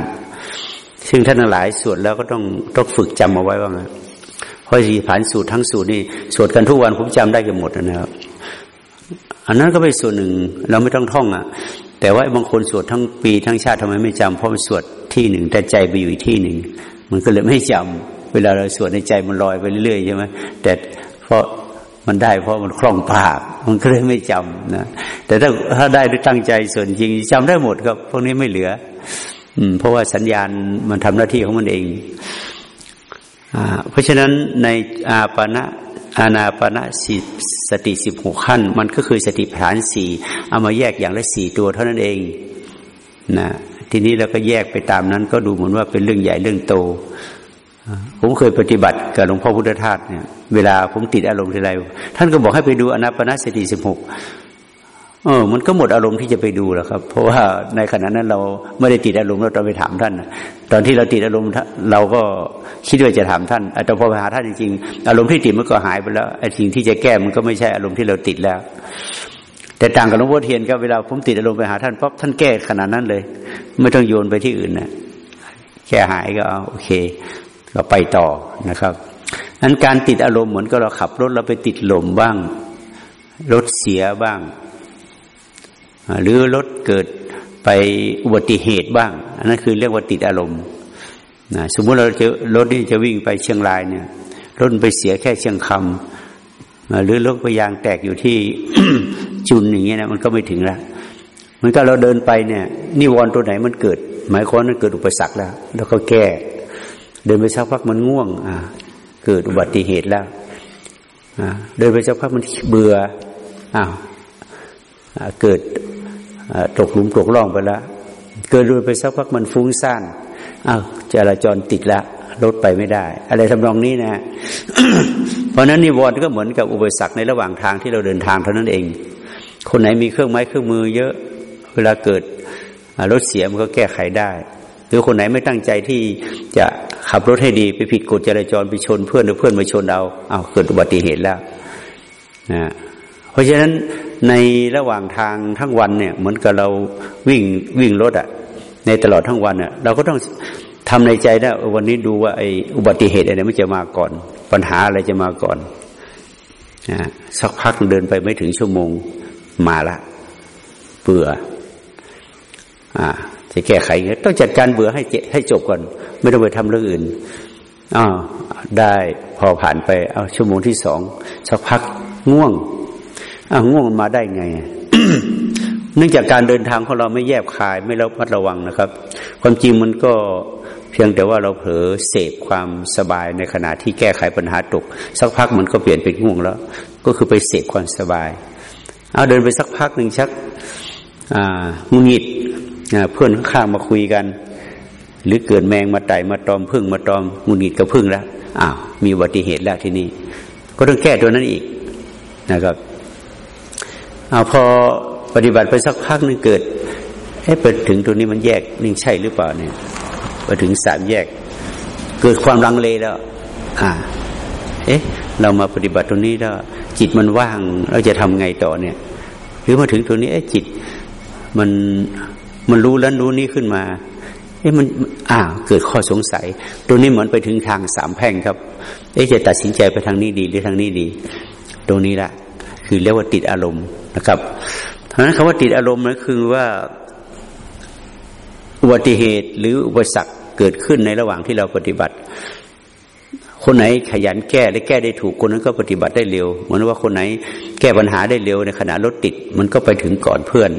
ซึ่งท่านหลายสวดแล้วก็ต้องต้องฝึกจำเอาไว้ว่างเพราะสี่ผ่านสูตรทั้งสูตรนี่สวดกันทุกวันผมจำได้กันหมดนะครับ อันนั้นก็เป็นส่วนหนึ่งเราไม่ต้องท่องอะ แต่ว่าบางคนสวดทั้งปีทั้งชาติทำไมไม่จำเพราะมันสวดที่หนึ่งแต่ใจไปอยู่อีกที่หนึ่งมันก็เลยไม่จำเวลาเราสวดในใจมันลอยไปเรื่อยๆใช่ไหมแต่เพราะ มันได้เพราะมันคล่องปาก มันก็เลยไม่จำนะแต่ถ้าถ้าได้ด้วยตั้งใจส่วนจริงจำได้หมดครับพวกนี้ไม่เหลือ อืม เพราะว่าสัญญาณมันทำหน้าที่ของมันเองอเพราะฉะนั้นในอาปณะอานาปณะสติสิบหกขั้น มันก็คือสติฐานสี่เอามาแยกอย่างละสี่ตัวเท่านั้นเองนะทีนี้เราก็แยกไปตามนั้น ก็ดูเหมือนว่าเป็นเรื่องใหญ่เรื่องโต ผมเคยปฏิบัติกับหลวงพ่อพุทธทาสเนี่ย เวลาผมติดอารมณ์ทีไรท่านก็บอกให้ไปดูอนาปนาสติสิบหกเออ มันก็หมดอารมณ์ที่จะไปดูแล้วครับ เพราะว่าในขณะนั้นเราไม่ได้ติดอารมณ์เราตอนไปถามท่านตอนที่เราติดอารมณ์เราก็คิดว่าจะถามท่านแต่พอไปหาท่านจริงๆอารมณ์ที่ติดมันก็หายไปแล้วไอ้สิ่งที่จะแก้มันก็ไม่ใช่อารมณ์ที่เราติดแล้ว แต่ต่างกับหลวงพ่อเทียนก็เวลาผมติดอารมณ์ไปหาท่านปั๊บท่านแก้ขนาดนั้นเลย ไม่ต้องโยนไปที่อื่นนะแค่หายก็เอาโอเค ก็ไปต่อนะครับนั้นการติดอารมณ์เหมือนกับเราขับรถเราไปติดลมบ้าง รถเสียบ้าง หรือรถเกิดไปอุบัติเหตุบ้าง อันนั้นคือเรียกว่าติดอารมณ์นะสมมุติเราจะรถนี่จะวิ่งไปเชียงรายเนี่ย รถไปเสียแค่เชียงคำหรือรถไปยางแตกอยู่ที่จุนอย่างเงี้ยนะมันก็ไม่ถึงแล้วมันก็เราเดินไปเนี่ยนิวรณ์ตัวไหนมันเกิด หมายความมันเกิดอุปสรรคแล้ว แล้วก็แก้ เดินไปสักพักมันง่วง อ่า เกิดอุบัติเหตุแล้วอ่าเดินไปสักพักมันเบื่ออ้าวเกิดตกหลุมตกร่องไปแล้วเกิดเดินไปสักพักมันฟุ้งซ่านอ้าวจราจรติดละรถไปไม่ได้ อะไรทำนองนี้นะเพราะนั้นนิวรณ์ก็เหมือนกับอุปสรรคในระหว่างทางที่เราเดินทางเท่านั้นเอง คนไหนมีเครื่องไม้เครื่องมือเยอะ เวลาเกิดรถเสียมันก็แก้ไขได้ หรือคนไหนไม่ตั้งใจที่จะขับรถให้ดีไปผิดกฎจราจรไปชนเพื่อนหรือเพื่อนมาชนเอาเอาเกิดอุบัติเหตุแล้วนะเพราะฉะนั้นในระหว่างทางทั้งวันเนี่ย เหมือนกับเราวิ่งวิ่งรถอะในตลอดทั้งวันอะเราก็ต้องทำในใจได้วันนี้ดูว่าไอ้อุบัติเหตุอะไรมันจะมาก่อน ปัญหาอะไรจะมาก่อนนะสักพักเดินไปไม่ถึงชั่วโมงมาละเบื่ออ่า จะแก้ไขต้องจัดการเบื่อให้ให้จบก่อน ไม่ต้องไปทำเรื่องอื่นอ๋อได้พอผ่านไป เอาชั่วโมงที่สองสักพักง่วงอ้าวง่วงมันมาได้ไงเนื่องจากการเดินทางของเราไม่แยบคายไม่ระมัดระวังนะครับ ความจริงมันก็เพียงแต่ว่าเราเผลอเสพความสบายในขณะที่แก้ไขปัญหาตก สักพักมันก็เปลี่ยนเป็นง่วงแล้ว ก็คือไปเสพความสบาย เอาเดินไปสักพักหนึ่งชักอ่ามุงิด เพื่อนข้างมาคุยกัน หรือเกิดแมงมาไต่มาตอมพึ่งมาตอมมุนิดกับพึ่งแล้วอ้าวมีอุบัติเหตุแล้วที่นี่ก็ต้องแก้ตัวนั้นอีกนะครับเอาพอปฏิบัติไปสักพักนึงเกิดให้ไปถึงตัวนี้มันแยกนี่ใช่หรือเปล่าเนี่ยไปถึงสามแยก เกิดความลังเลแล้ว อ่า เอ๊ะ เรามาปฏิบัติตรงนี้แล้ว จิตมันว่างเราจะทำไงต่อเนี่ย หรือมาถึงตรงนี้เอ๊ะจิตมัน มันรู้แล้วรู้นี้ขึ้นมาเอ๊ะมันอ่าเกิดข้อสงสัยตรงนี้เหมือนไปถึงทางสามแพ่งครับ เอ๊ะจะตัดสินใจไปทางนี้ดีหรือทางนี้ดี ตรงนี้แหละคือเรียกว่าติดอารมณ์นะครับเพราะนั้นคำว่าติดอารมณ์นั่นคือว่าอุบัติเหตุหรืออุปสรรคเกิดขึ้นในระหว่างที่เราปฏิบัติ คนไหนขยันแก้และแก้ได้ถูกคนนั้นก็ปฏิบัติได้เร็ว เหมือนว่าคนไหนแก้ปัญหาได้เร็วในขณะรถติด มันก็ไปถึงก่อนเพื่อน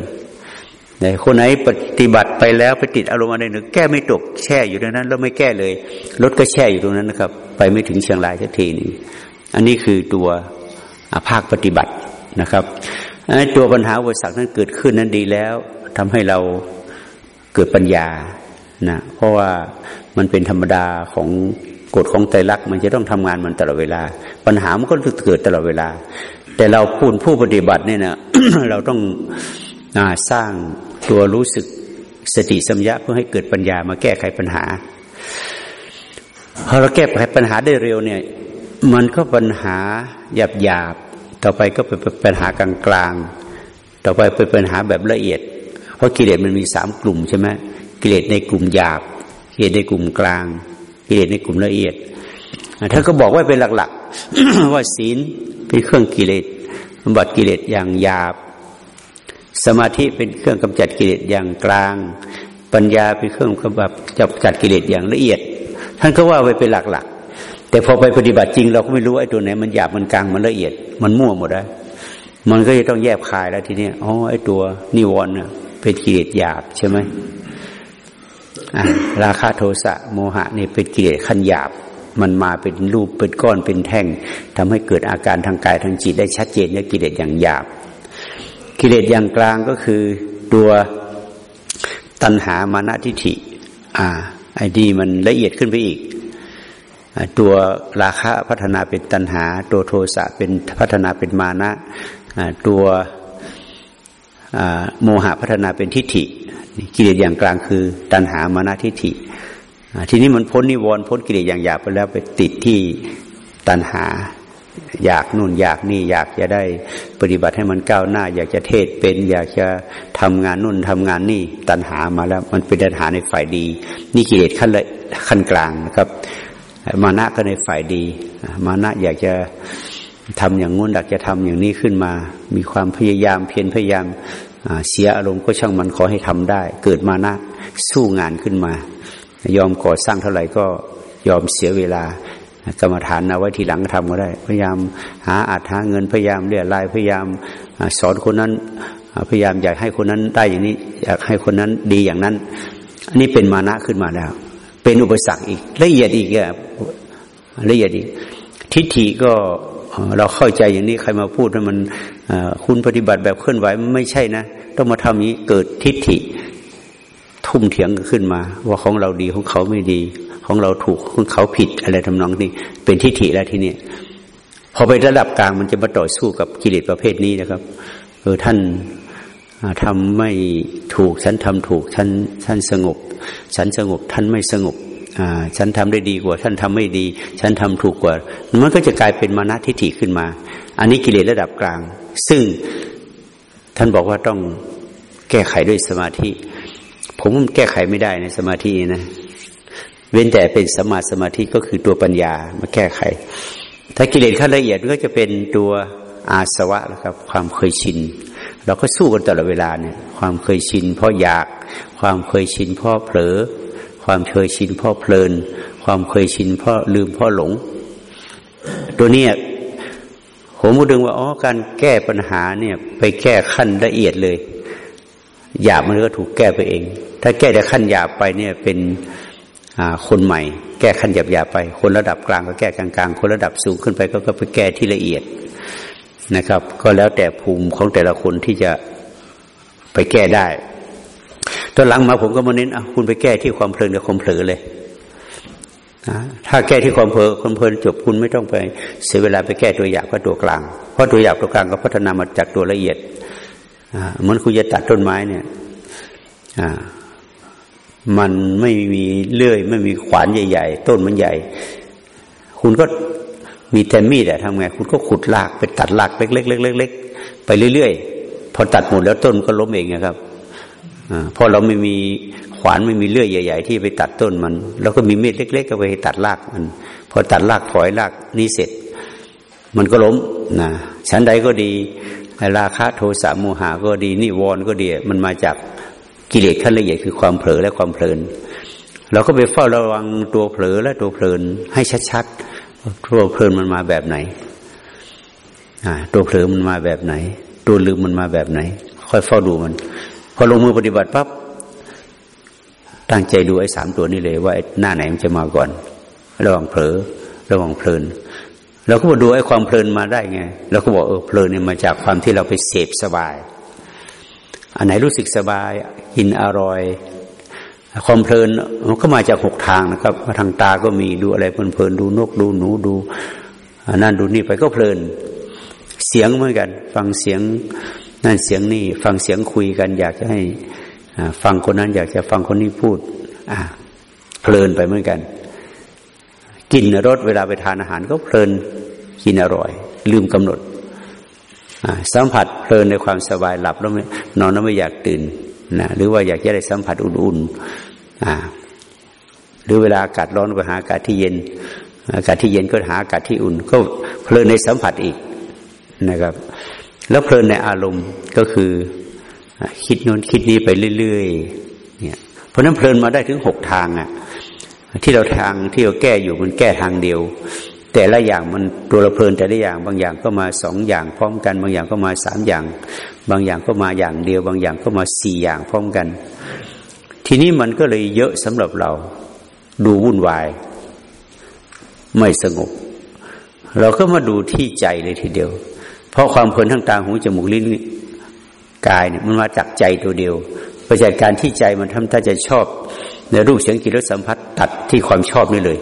แต่คนไหนปฏิบัติไปแล้วไปติดอารมณ์อะไรหนึ่งแก้ไม่ตกแช่อยู่ตรงนั้น แล้วไม่แก้เลยรถก็แช่อยู่ตรงนั้นนะครับ ไปไม่ถึงเชียงรายสักทีนึงอันนี้คือตัวภาคปฏิบัตินะครับตัวปัญหาอุปสรรคนั้นเกิดขึ้นนั้นดีแล้วทำให้เราเกิดปัญญานะเพราะว่ามันเป็นธรรมดาของกฎของไตรลักษณ์มันจะต้องทำงานมันตลอดเวลา ปัญหามันก็เกิดตลอดเวลา แต่เราพูดผู้ปฏิบัติเนี่ยนะเราต้องสร้าง ตัวรู้สึกสติสัมยาเพื่อให้เกิดปัญญามาแก้ไขปัญหาพอเราแก้ไขปัญหาได้เร็วเนี่ย มันก็ปัญหาหยาบหยาบต่อไปก็เป็นปัญหากลางกลางต่อไปเป็นปัญหาแบบละเอียด เพราะกิเลสมันมีสามกลุ่มใช่ไหมกิเลสในกลุ่มหยาบกิเลสในกลุ่มกลาง กิเลสในกลุ่มละเอียดท่านก็บอกว่าเป็นหลัก ๆ ว่าศีลเป็นเครื่องกิเลสบำบัดกิเลสอย่างหยาบ สมาธิเป็นเครื่องกำจัดกิเลสอย่างกลาง ปัญญาเป็นเครื่องกำจัดจัดกิเลสอย่างละเอียด ท่านก็ว่าไว้เป็นหลักๆ แต่พอไปปฏิบัติจริง เราก็ไม่รู้ไอ้ตัวไหนมันหยาบมันกลางมันละเอียด มันมั่วหมดแล้วมันก็จะต้องแยบคายแล้วทีนี้อ๋อไอ้ตัวนิวรณ์เป็นกิเลสหยาบใช่ไหมราคะโทสะโมหะนี่เป็นกิเลสขั้นหยาบ มันมาเป็นรูปเป็นก้อนเป็นแท่งทำให้เกิดอาการทางกายทางจิตได้ชัดเจนในกิเลสอย่างหยาบ กิเลสอย่างกลางก็คือตัวตัณหามานะทิฏฐิ อ่า ไอ้ดีมันละเอียดขึ้นไปอีก ตัวราคะพัฒนาเป็นตัณหา ตัวโทสะเป็นพัฒนาเป็นมานะตัวโมหะพัฒนาเป็นทิฏฐิ กิเลสอย่างกลางคือ ตัณหามานะทิฏฐิทีนี้มันพ้นนิวรณ์พ้นกิเลสอย่างหยาบไปแล้วไปติดที่ตัณหา อยากนู่นอยากนี่อยากจะได้ปฏิบัติให้มันก้าวหน้า อยากจะเทศเป็น อยากจะทำงานนู่นทำงานนี่ตัณหามาแล้ว มันเป็นตัณหาในฝ่ายดี นี่กิเลสขั้นละขั้นกลางนะครับมานะก็ในฝ่ายดีมานะอยากจะทำอย่างงู้นอยากจะทำอย่างนี้ขึ้นมา มีความพยายามเพียรพยายามเสียอารมณ์ก็ช่างมันขอให้ทำได้ เกิดมานะสู้งานขึ้นมา ยอมก่อสร้างเท่าไหร่ก็ยอมเสียเวลา กรรมฐานเอาไว้ทีหลังทำก็ได้ พยายามหาอาจหาเงินพยายามเรียรายพยายามสอนคนนั้น พยายามอยากให้คนนั้นได้อย่างนี้ อยากให้คนนั้นดีอย่างนั้น อันนี้เป็นมานะขึ้นมาแล้ว เป็นอุปสรรคอีก ละเอียดอีกอะละเอียดอีก ทิฏฐิก็เราเข้าใจอย่างนี้ใครมาพูดว่ามันคุณปฏิบัติแบบเคลื่อนไหวไม่ใช่นะ ต้องมาทำนี้เกิดทิฏฐิ ทุ่มเถียงขึ้นมา ว่าของเราดีของเขาไม่ดี ของเราถูกของเขาผิดอะไรทำนองนี้ เป็นทิฏฐิแล้วที่นี่พอไประดับกลางมันจะมาต่อสู้กับกิเลสประเภทนี้นะครับ เออท่านทำไม่ถูกฉันทำถูกฉันฉันสงบ ฉันสงบท่านไม่สงบอ่าฉันทำได้ดีกว่า ท่านทำไม่ดี ฉันทำถูกกว่า มันก็จะกลายเป็นมานะทิฏฐิขึ้นมา อันนี้กิเลสระดับกลาง ซึ่งท่านบอกว่าต้องแก้ไขด้วยสมาธิ ผมแก้ไขไม่ได้ในสมาธินะ เว้นแต่เป็นสมาสมาธิก็คือตัวปัญญามาแก้ไข ถ้ากิเลสขั้นละเอียดก็จะเป็นตัวอาสวะนะครับ ความเคยชิน เราก็สู้กันตลอดเวลาเนี่ย ความเคยชินเพราะอยาก ความเคยชินเพราะเผลอ ความเคยชินเพราะเพลิน ความเคยชินเพราะลืมเพราะหลง ตัวนี้ผมพูดถึงว่าอ๋อการแก้ปัญหาเนี่ย ไปแก้ขั้นละเอียดเลยหยาบมันก็ถูกแก้ไปเอง ถ้าแก้แต่ขั้นหยาบไปเนี่ยเป็น คนใหม่ แก้ขั้นหยาบๆไป คนระดับกลางก็แก้กลางๆ คนระดับสูงขึ้นไปก็ไปแก้ที่ละเอียดนะครับ ก็แล้วแต่ภูมิของแต่ละคนที่จะไปแก้ได้ตอนหลังมาผมก็มาเน้นอะคุณไปแก้ที่ความเพลินกับความเผลอเลยถ้าแก้ที่ความเพลินความเพลินจบคุณไม่ต้องไปเสียเวลาไปแก้ตัวหยาบกับตัวกลาง เพราะตัวหยาบตัวกลางก็พัฒนามาจากตัวละเอียดเหมือนคุณจะตัดต้นไม้เนี่ย มันไม่มีเลื่อย ไม่มีขวานใหญ่ ๆ ต้นมันใหญ่ คุณก็มีแต่มีดอะทำไง คุณก็ขุดรากไปตัดรากเล็กๆๆๆไปเรื่อยๆ พอตัดหมดแล้วต้นก็ล้มเองนะครับอพอเราไม่มีขวานไม่มีเลื่อยใหญ่ ๆ ที่ไปตัดต้นมันเราก็มีมีดเล็ก ๆ ก็ไปตัดรากมัน พอตัดรากฝอยรากนี้เสร็จ มันก็ล้มนะชั้นใดก็ดีราคะโทสะโมหะก็ดีนิวรณ์ก็ดี มันมาจาก กิเลสขั้นละเอียดคือความเผลอและความเพลิน เราก็ไปเฝ้าระวังตัวเผลอและตัวเพลิน ให้ชัดๆตัวเพลินมันมาแบบไหนตัวเผลอมันมาแบบไหน ตัวลืมมันมาแบบไหน ค่อยเฝ้าดูมัน พอลงมือปฏิบัติปั๊บตั้งใจดูไอ้สามตัวนี้เลย ว่าหน้าไหนมันจะมาก่อน ระหว่างเผลอระหว่างเพลินเราก็มาดูไอ้ความเพลินมาได้ไงเราก็บอกเออเพลินเนี่ยมาจากความที่เราไปเสพสบาย อันไหนรู้สึกสบายกินอร่อยความเพลินมันก็มาจากหกทางนะครับ ทางตาก็มีดูอะไรเพลินๆดูนกดูหนูดูนั่นดูนี่ไปก็เพลิน เสียงเหมือนกัน ฟังเสียงนั่นเสียงนี่ ฟังเสียงคุยกัน อยากจะให้ฟังคนนั้น อยากจะฟังคนนี้พูดอ่าเพลินไปเหมือนกันกินรสเวลาไปทานอาหารก็เพลินกินอร่อย ลืมกำหนด สัมผัสเพลินในความสบายหลับแล้วไม่นอนแล้วไม่อยากตื่นนะหรือว่าอยากจะได้สัมผัสอุ่นๆหรือเวลาอากาศร้อนก็หาอากาศที่เย็น อากาศที่เย็นก็หาอากาศที่อุ่น ก็เพลินในสัมผัสอีกนะครับ แล้วเพลินในอารมณ์ก็คือคิดโน้นคิดนี้ไปเรื่อยๆเนี่ยเพราะนั้นเพลินมาได้ถึงหกทางอะที่เราทางที่เราแก้อยู่มันแก้ทางเดียว แต่ละอย่างมันตัวเราเพลินแต่ละอย่าง บางอย่างก็มาสองอย่างพร้อมกัน บางอย่างก็มาสามอย่าง บางอย่างก็มาอย่างเดียว บางอย่างก็มาสี่อย่างพร้อมกัน ทีนี้มันก็เลยเยอะสำหรับเราดูวุ่นวาย ไม่สงบ เราก็มาดูที่ใจเลยทีเดียว เพราะความเพลินทั้งตาหูจมูกลิ้นกายเนี่ยมันมาจากใจตัวเดียวประจัดการที่ใจมันทำถ้าจะชอบในรูปเสียงกลิ่นรสสัมผัสตัดที่ความชอบนี่เลย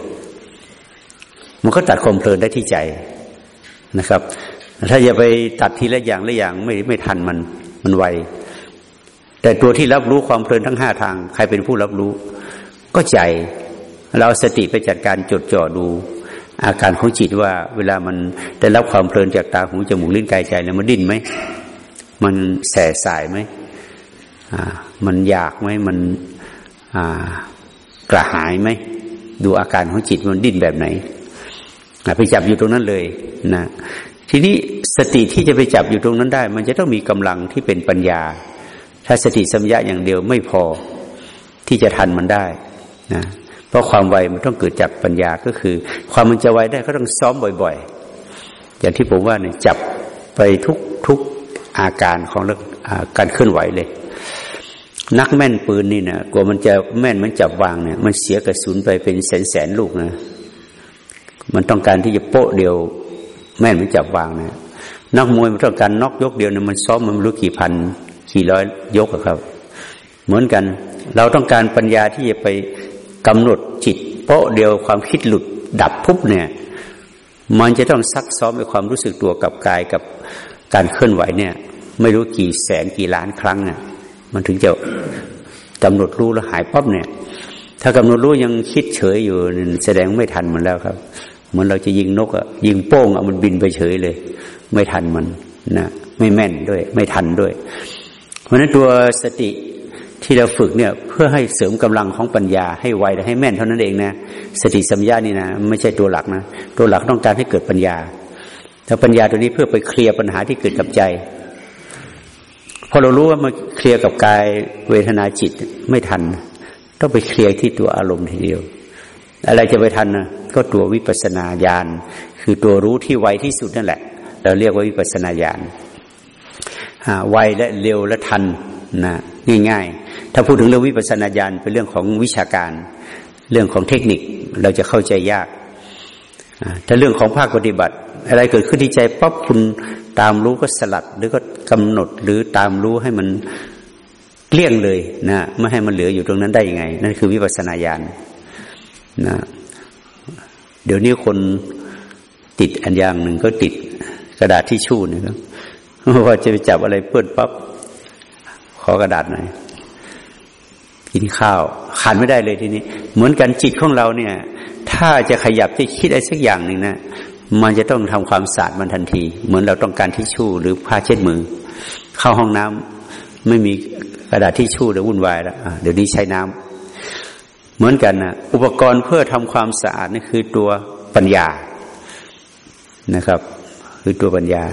มันก็ตัดความเพลินได้ที่ใจนะครับ ถ้าอย่าไปตัดทีละอย่างละอย่างไม่ไม่ทันมันมันไวแต่ตัวที่รับรู้ความเพลินทั้งห้าทาง ใครเป็นผู้รับรู้ ก็ใจ เราสติไปจัดการจดจ่อดู อาการของจิตว่า เวลามันได้รับความเพลินจากตาหูจมูกลิ้นกายใจแล้วมันดิ้นไหมมันแสสายไหมมันอยากไหมมันกระหายไหมดูอาการของจิตมันดิ้นแบบไหน ไปจับอยู่ตรงนั้นเลยนะทีนี้สติที่จะไปจับอยู่ตรงนั้นได้ มันจะต้องมีกำลังที่เป็นปัญญา ถ้าสติสัมยาอย่างเดียวไม่พอที่จะทันมันได้นะเพราะความไวมันต้องเกิดจากปัญญาก็คือ ความมันจะไวได้ก็ต้องซ้อมบ่อยๆ อย่างที่ผมว่าเนี่ยจับไปทุกทุกอาการของอการเคลื่อนไหวเลย นักแม่นปืนนี่นะกว่ามันจะแม่นมันจับวางเนี่ย มันเสียกระสุนไปเป็นแสนแสนลูกนะ มันต้องการที่จะโป๊ะเดียว แม่นมันจับวางนะนักมวยมันต้องการน็อกยกเดียวเนี่ยมันซ้อมมันรู้กี่พัน กี่ร้อยยกครับ เหมือนกัน เราต้องการปัญญาที่จะไปกำหนดจิตโป๊ะเดียวความคิดหลุดดับปุ๊บเนี่ย มันจะต้องซักซ้อมในความรู้สึกตัวกับกายกับการเคลื่อนไหวเนี่ย ไม่รู้กี่แสนกี่ล้านครั้งเนี่ยมันถึงจะกำหนดรู้แล้วหายปั๊บเนี่ย ถ้ากำหนดรู้ยังคิดเฉยอยู่แสดงไม่ทันมันแล้วครับ เหมือนเราจะยิงนกอะยิงโป้งอะมันบินไปเฉยเลย ไม่ทันมันนะไม่แม่นด้วย ไม่ทันด้วย เพราะนั้นตัวสติที่เราฝึกเนี่ยเพื่อให้เสริมกำลังของปัญญาให้ไวและให้แม่นเท่านั้นเองนะสติสัมยานี่นะไม่ใช่ตัวหลักนะตัวหลักต้องการให้เกิดปัญญาแต่ปัญญาตัวนี้เพื่อไปเคลียร์ปัญหาที่เกิดกับใจพอเรารู้ว่ามันเคลียร์กับกายเวทนาจิตไม่ทัน ต้องไปเคลียร์ที่ตัวอารมณ์ทีเดียว อะไรจะไปทันนะก็ตัววิปัสนาญาณคือตัวรู้ที่ไวที่สุดนั่นแหละ เราเรียกว่าวิปัสนาญาณไวและเร็วและทันนะง่าย ๆ ถ้าพูดถึงเรื่องวิปัสนาญาณเป็นเรื่องของวิชาการ เรื่องของเทคนิคเราจะเข้าใจยากถ้าเรื่องของภาคปฏิบัติ อะไรเกิดขึ้นที่ใจปั๊บคุณตามรู้ก็สลัด หรือก็กำหนดหรือตามรู้ให้มันเลี่ยงเลยนะไม่ให้มันเหลืออยู่ตรงนั้นได้ยังไง นั่นคือวิปัสสนาญาณ นะเดี๋ยวนี้คนติดอันอย่างหนึ่งก็ติดกระดาษที่ชู่นะครับว่าจะไปจับอะไรเปื้อนปั๊บขอกระดาษหน่อยกินข้าวขาดไม่ได้เลยทีนี้ เหมือนกันจิตของเราเนี่ย ถ้าจะขยับจะคิดอะไรสักอย่างหนึ่งนะมันจะต้องทำความสะอาดมันทันที เหมือนเราต้องการทิชชู่หรือผ้าเช็ดมือ เข้าห้องน้ำไม่มีกระดาษทิชชู่เดี๋ยววุ่นวายแล้วเดี๋ยวนี้ใช้น้ำ เหมือนกันนะอุปกรณ์เพื่อทำความสะอาดนี่คือตัวปัญญานะครับ คือตัวปัญญา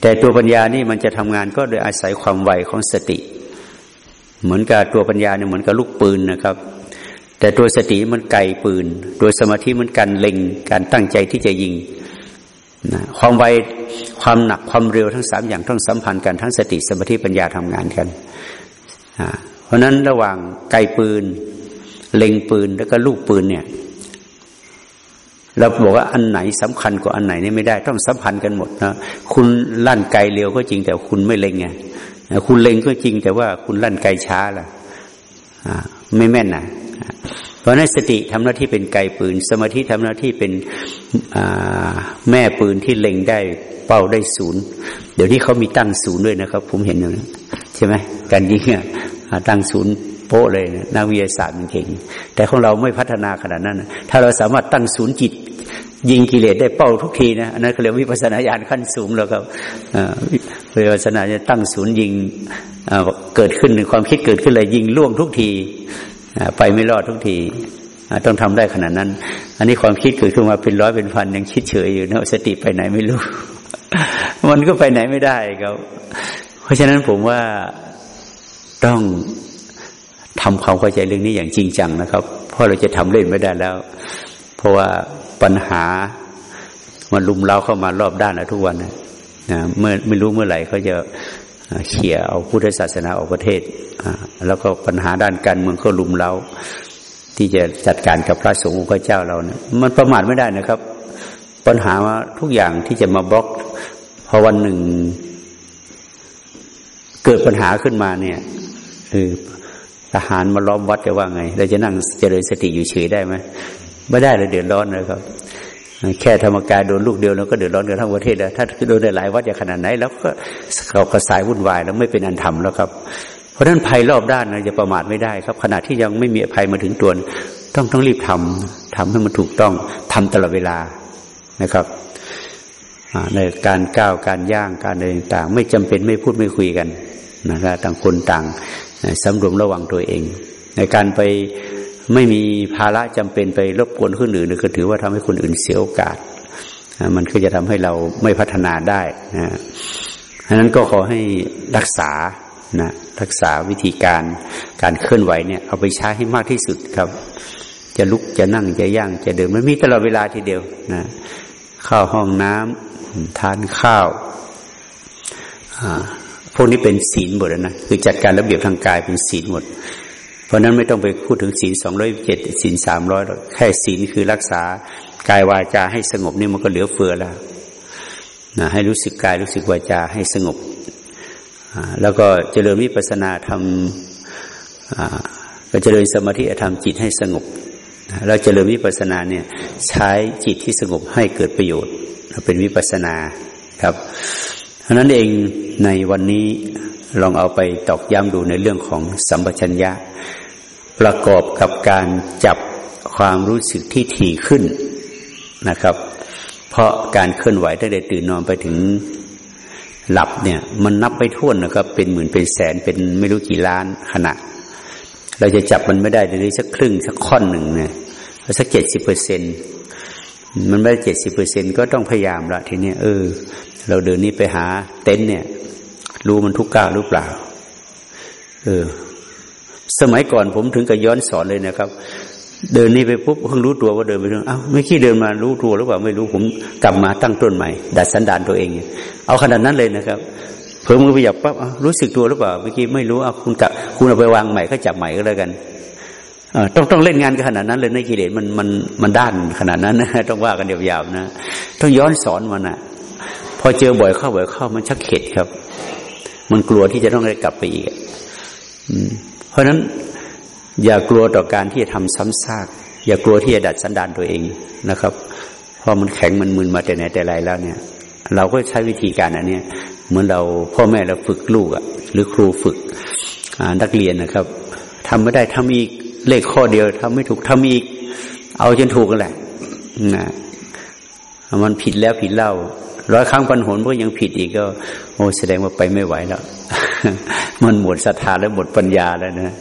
แต่ตัวปัญญานี่มันจะทำงานก็โดยอาศัยความไวของสติ เหมือนกับตัวปัญญาเนี่ยเหมือนกับลูกปืนนะครับ แต่ตัวสติมันไกลปืน ตัวสมาธิมันการเล็งการตั้งใจที่จะยิงนะความไวความหนักความเร็วทั้งสามอย่างต้องสัมพันธ์กันทั้งสติสมาธิปัญญาทำงานกัน เพราะนั้นระหว่างไกลปืน เล็งปืนแล้วก็ลูกปืนเนี่ย เราบอกว่าอันไหนสำคัญกว่าอันไหนนี่ไม่ได้ ต้องสัมพันธ์กันหมดนะคุณลั่นไกลเร็วก็จริงแต่คุณไม่เล็งไงคุณเล็งก็จริงแต่ว่าคุณลั่นไกลช้าล่ะไม่แม่นนะเพราะนั้นสติทำหน้าที่เป็นไกลปืน สมาธิทำหน้าที่เป็นแม่ปืนที่เล็งได้เป้าได้ศูนย์ เดี๋ยวนี้เขามีตั้งศูนย์ด้วยนะครับ ผมเห็นอยู่ใช่ไหมการยิงตั้งศูนย์ โป๊ะเลยนักวิทยาศาสตร์มันเก่ง แต่ของเราไม่พัฒนาขนาดนั้น ถ้าเราสามารถตั้งศูนย์จิต ยิงกิเลสได้เป้าทุกทีนะอันนั้นเขาเรียกวิปัสนาญาณขั้นสูงแล้วครับวิปัสนาจะตั้งศูนย์ยิงเกิดขึ้นความคิดเกิดขึ้นเลยยิงล่วงทุกทีไปไม่รอดทุกทีต้องทำได้ขนาดนั้น อันนี้ความคิดเกิดขึ้นมาเป็นร้อยเป็นพันยังคิดเฉยอยู่นะสติไปไหนไม่รู้ มันก็ไปไหนไม่ได้ครับ เพราะฉะนั้นผมว่าต้อง ทำความเข้าใจเรื่องนี้อย่างจริงจังนะครับ เพราะเราจะทำเล่นไม่ได้แล้ว เพราะว่าปัญหามันลุมเล้าเข้ามารอบด้านนะทุกวันนะเมื่อไม่รู้เมื่อไหร่เขาจะเขี่ยเอาพุทธศาสนาออกประเทศแล้วก็ปัญหาด้านการเมืองก็ลุมเล้าที่จะจัดการกับพระสงฆ์พระเจ้าเราเนะมันประมาทไม่ได้นะครับ ปัญหาว่าทุกอย่างที่จะมาบล็อกพอวันหนึ่ง เกิดปัญหาขึ้นมาเนี่ยคือ ทหารมาล้อมวัดจะว่าไง เราจะนั่งเจริญสติอยู่เฉยได้ไหมไม่ได้เลยเดือดร้อนนะครับ แค่ธรรมกายโดนลูกเดียวเราก็เดือดร้อนกันทั้งประเทศแล้วถ้าโดนหลายวัดจะขนาดไหน แล้วก็เขากระสายวุ่นวายแล้วไม่เป็นอันทำแล้วครับ เพราะฉะนั้นภัยรอบด้านเราจะประมาทไม่ได้ครับ ขณะที่ยังไม่มีภัยมาถึงตัวต้องต้องรีบทำทำให้มันถูกต้องทำตลอดเวลานะครับในการก้าวการย่างการเดินต่าง ไม่จำเป็นไม่พูดไม่คุยกันนะครับต่างคนต่าง สำรวมระวังตัวเอง ในการไปไม่มีภาระจำเป็นไปรบกวนคนอื่นก็ถือว่าทำให้คนอื่นเสียโอกาส มันก็จะทำให้เราไม่พัฒนาได้นะฉะนั้นก็ขอให้รักษานะรักษาวิธีการการเคลื่อนไหวเนี่ยเอาไปใช้ให้มากที่สุดครับ จะลุกจะนั่งจะย่างจะเดินมันมีตลอดเวลาทีเดียวนะเข้าห้องน้ำทานข้าว พวกนี้เป็นศีลหมดนะคือจัดการระเบียบทางกายเป็นศีลหมด เพราะนั้นไม่ต้องไปพูดถึงศีลสองร้อยเจ็ดศีลสามร้อยแค่ศีลคือรักษากายวาจาให้สงบนี่มันก็เหลือเฟือแล้วนะให้รู้สึกกายรู้สึกวาจาให้สงบ แล้วก็เจริญวิปัสนาทำก็เจริญสมาธิทำจิตให้สงบเราเจริญวิปัสนาเนี่ยใช้จิตที่สงบให้เกิดประโยชน์เป็นวิปัสนาครับ ราะนั้นเองในวันนี้ลองเอาไปตอกย้ำดูในเรื่องของสัมปชัญญะ ประกอบกับการจับความรู้สึกที่ถี่ขึ้นนะครับ เพราะการเคลื่อนไหวตั้งแต่ตื่นนอนไปถึงหลับเนี่ย มันนับไปท่วนนะครับ เป็นหมื่นเป็นแสนเป็นไม่รู้กี่ล้านขณะ เราจะจับมันไม่ได้เลยสักครึ่งสักค่อนหนึ่งเนี่ยสักเจ็ดสิบเปอร์เซ็นมันไม่ได้เจ็ดสิบเปอร์เซ็นก็ต้องพยายามละทีนี้เออ เราเดินนี้ไปหาเต็นเนี่ย รู้มันทุกก้าวหรือเปล่า เออ สมัยก่อนผมถึงกับย้อนสอนเลยนะครับ เดินนี่ไปปุ๊บเพิ่งรู้ตัวว่าเดินไปถึงเอ้าไม่ขี้เดินมารู้ตัวหรือเปล่าไม่รู้ผมกลับมาตั้งต้นใหม่ ดัดสันดานตัวเอง เอาขนาดนั้นเลยนะครับเพิ่มมือไปหยับปั๊บรู้สึกตัวหรือเปล่าเมื่อกี้ไม่รู้เอาคุณกะคุณเอาไปวางใหม่ก็จับใหม่ก็แล้วกันต้องต้องเล่นงานขนาดนั้นเลยในกิเลสมันมันมันด้านขนาดนั้นนะต้องว่ากันเดียาวๆนะ ต้องย้อนสอนมันนะ พอเจอบ่อยเข้าบ่อยเข้ามันชักเข็ดครับ มันกลัวที่จะต้องได้กลับไปอีกเพราะฉะนั้น อย่ากลัวต่อการที่จะทำซ้ำซาก อย่ากลัวที่จะดัดสันดานตัวเองนะครับเพราะมันแข็งมันมึนมาแต่ไหนแต่ไรแล้วเนี่ย เราก็ใช้วิธีการอันนี้เหมือนเราพ่อแม่เราฝึกลูกอะหรือครูฝึกนักเรียนนะครับทำไม่ได้ทำอีกเลขข้อเดียวทำไม่ถูกทำอีก เอาจนถูกกันแหละนะมันผิดแล้วผิดเล่า ร้อยครั้งปันหนก็ยังผิดอีกก็ โอ้แสดงว่าไปไม่ไหวแล้ว มันหมดศรัทธาแล้วหมดปัญญาแล้วนะ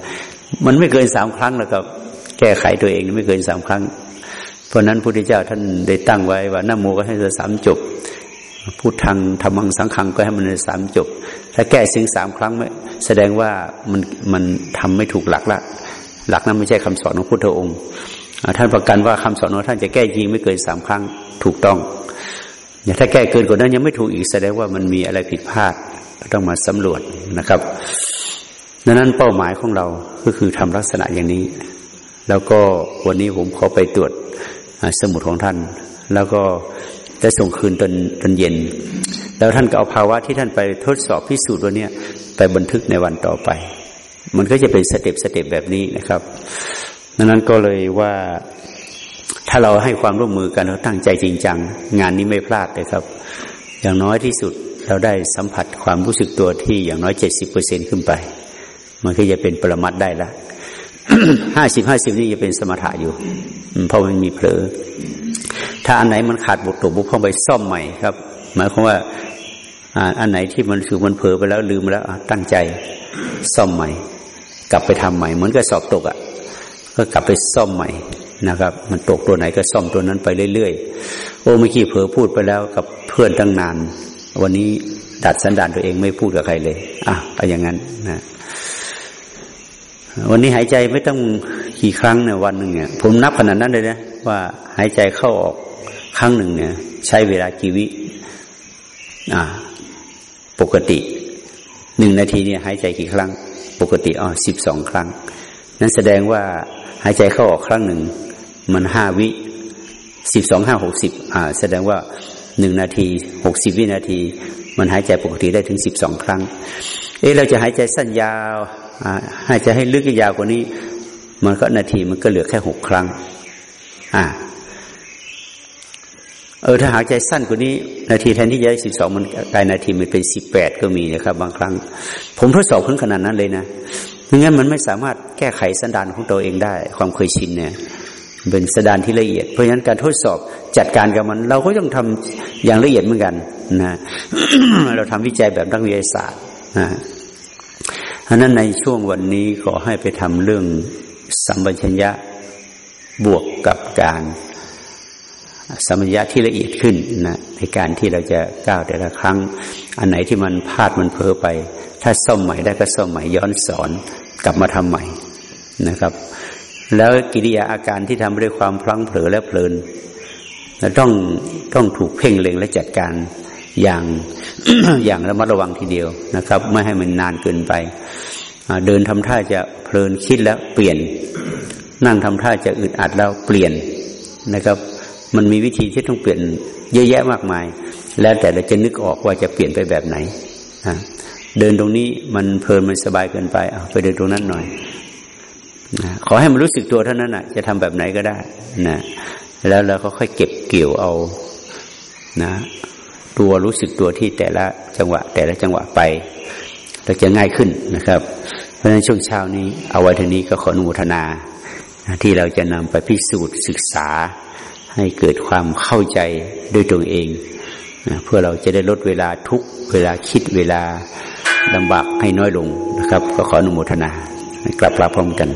มันไม่เกินสามครั้งแล้วก็แก้ไขตัวเองไม่เกินสามครั้ง เพราะนั้นพระพุทธเจ้าท่านได้ตั้งไว้ว่านโมก็ให้สามจบพูดทางธรรมังสังขังก็ให้มันสามจบ ถ้าแก้สิ่งสามครั้งไม่แสดงว่ามันมันทำไม่ถูกหลักละ หลักนั้นไม่ใช่คำสอนของพุทธองค์ ท่านประกันว่าคำสอนของท่านจะแก้จริงไม่เกินสามครั้งถูกต้อง ถ้าแก้เกินกว่านั้นยังไม่ถูกอีกแสดงว่ามันมีอะไรผิดพลาดต้องมาสำรวจนะครับดังนั้นเป้าหมายของเราก็คือทำลักษณะอย่างนี้ แล้วก็วันนี้ผมขอไปตรวจสมุดของท่าน แล้วก็จะส่งคืนตอนตอนเย็น แล้วท่านก็เอาภาวะที่ท่านไปทดสอบพิสูจน์วันนี้ไปบันทึกในวันต่อไป มันก็จะเป็นสเต็ปสเต็ปแบบนี้นะครับดังนั้นก็เลยว่า ถ้าเราให้ความร่วมมือกันเราตั้งใจจริงจัง งานนี้ไม่พลาดเลยครับ อย่างน้อยที่สุดเราได้สัมผัสความรู้สึกตัวที่อย่างน้อยเจ็ดสิบเปอร์เซ็นขึ้นไป มันก็จะเป็นปรมัดได้ละห้าสิบห้าสิบนี่จะเป็นสมถะอยู่เพราะมันมีเผลอ ถ้าอันไหนมันขาดบทตัวบุพองไปซ่อมใหม่ครับ หมายความว่าอันไหนที่มันคือมันเผลอไปแล้วลืมแล้วตั้งใจซ่อมใหม่ กลับไปทำใหม่ เหมือนกับสอบตกอะ่ะ ก็กลับไปซ่อมใหม่นะครับ มันตกตัวไหนก็ซ่อมตัวนั้นไปเรื่อยๆโอ้เมื่อกี้เผลอพูดไปแล้วกับเพื่อนตั้งนาน วันนี้ดัดสันดานตัวเองไม่พูดกับใครเลย อะเอาอย่างนั้นนะวันนี้หายใจไม่ต้องกี่ครั้งเนี่ยวันหนึ่งเนี่ย ผมนับขนาดนั้นเลยนะว่าหายใจเข้าออกครั้งหนึ่งเนี่ย ใช้เวลากี่วิอ่า ปกติหนึ่งนาทีเนี่ยหายใจกี่ครั้ง ปกติอ๋อสิบสองครั้ง นั้นแสดงว่าายใจเข้าออกครั้งหนึ่ง มันห้าวิสิบสองห้าหกสิบอ่า แสดงว่าหนึ่งนาทีหกสิบวินาที มันหายใจปกติได้ถึงสิบสองครั้ง เอ๊ะเราจะหายใจสั้นยาวหายใจให้ลึกยาวกว่านี้ มันก็นาทีมันก็เหลือแค่หกครั้ง อ่า เออถ้าหายใจสั้นกว่านี้ นาทีแทนที่จะได้สิบสองมันกลายนาทีมันเป็นสิบแปดก็มีนะครับ บางครั้ง ผมทดสอบขึ้นขนาดนั้นเลยนะ ไม่งั้นมันไม่สามารถแก้ไขสันดานของตัวเองได้ ความเคยชินเนี่ยเป็นสันดานที่ละเอียด เพราะฉะนั้นการทดสอบจัดการกับมัน เราก็ต้องทำอย่างละเอียดเหมือนกันนะเราทำวิจัยแบบนักวิทยาศาสตร์นะเพราะนั้นในช่วงวันนี้ขอให้ไปทำเรื่องสัมปชัญญะบวกกับการ สมัญญะที่ละเอียดขึ้นนะในการที่เราจะก้าวแต่ละครั้ง อันไหนที่มันพลาดมันเพ้อไป ถ้าซ่อมใหม่ได้ก็ซ่อมใหม่ย้อนสอนกลับมาทำใหม่นะครับ แล้วกิริยาอาการที่ทำด้วยความพลั้งเผลอและเพลินต้องต้องถูกเพ่งเล็งและจัดการอย่างอย่างระมัดระวังทีเดียวนะครับ ไม่ให้มันนานเกินไปเดินทำท่าจะเพลินคิดแล้วเปลี่ยน นั่งทำท่าจะอึดอัดแล้วเปลี่ยนนะครับ มันมีวิธีที่ต้องเปลี่ยนเยอะแยะมากมาย แล้วแต่เราจะนึกออกว่าจะเปลี่ยนไปแบบไหนเดินตรงนี้มันเพลินมันสบายเกินไปเอาไปเดินตรงนั้นหน่อยนะขอให้มันรู้สึกตัวเท่านั้นนะจะทำแบบไหนก็ได้นะแล้วเราก็ค่อยเก็บเกี่ยวเอานะ ตัวรู้สึกตัวที่แต่ละจังหวะ แต่ละจังหวะไปเราจะง่ายขึ้นนะครับ เพราะฉะนั้นช่วงเช้านี้ เอาไว้ทีนี้ก็ขออนุโมทนา ที่เราจะนำไปพิสูจน์ศึกษา ให้เกิดความเข้าใจด้วยตัวเองนะเพื่อเราจะได้ลดเวลาทุกเวลาคิดเวลาลำบากให้น้อยลงนะครับ ก็ขออนุโมทนากลับลาพร้อมกัน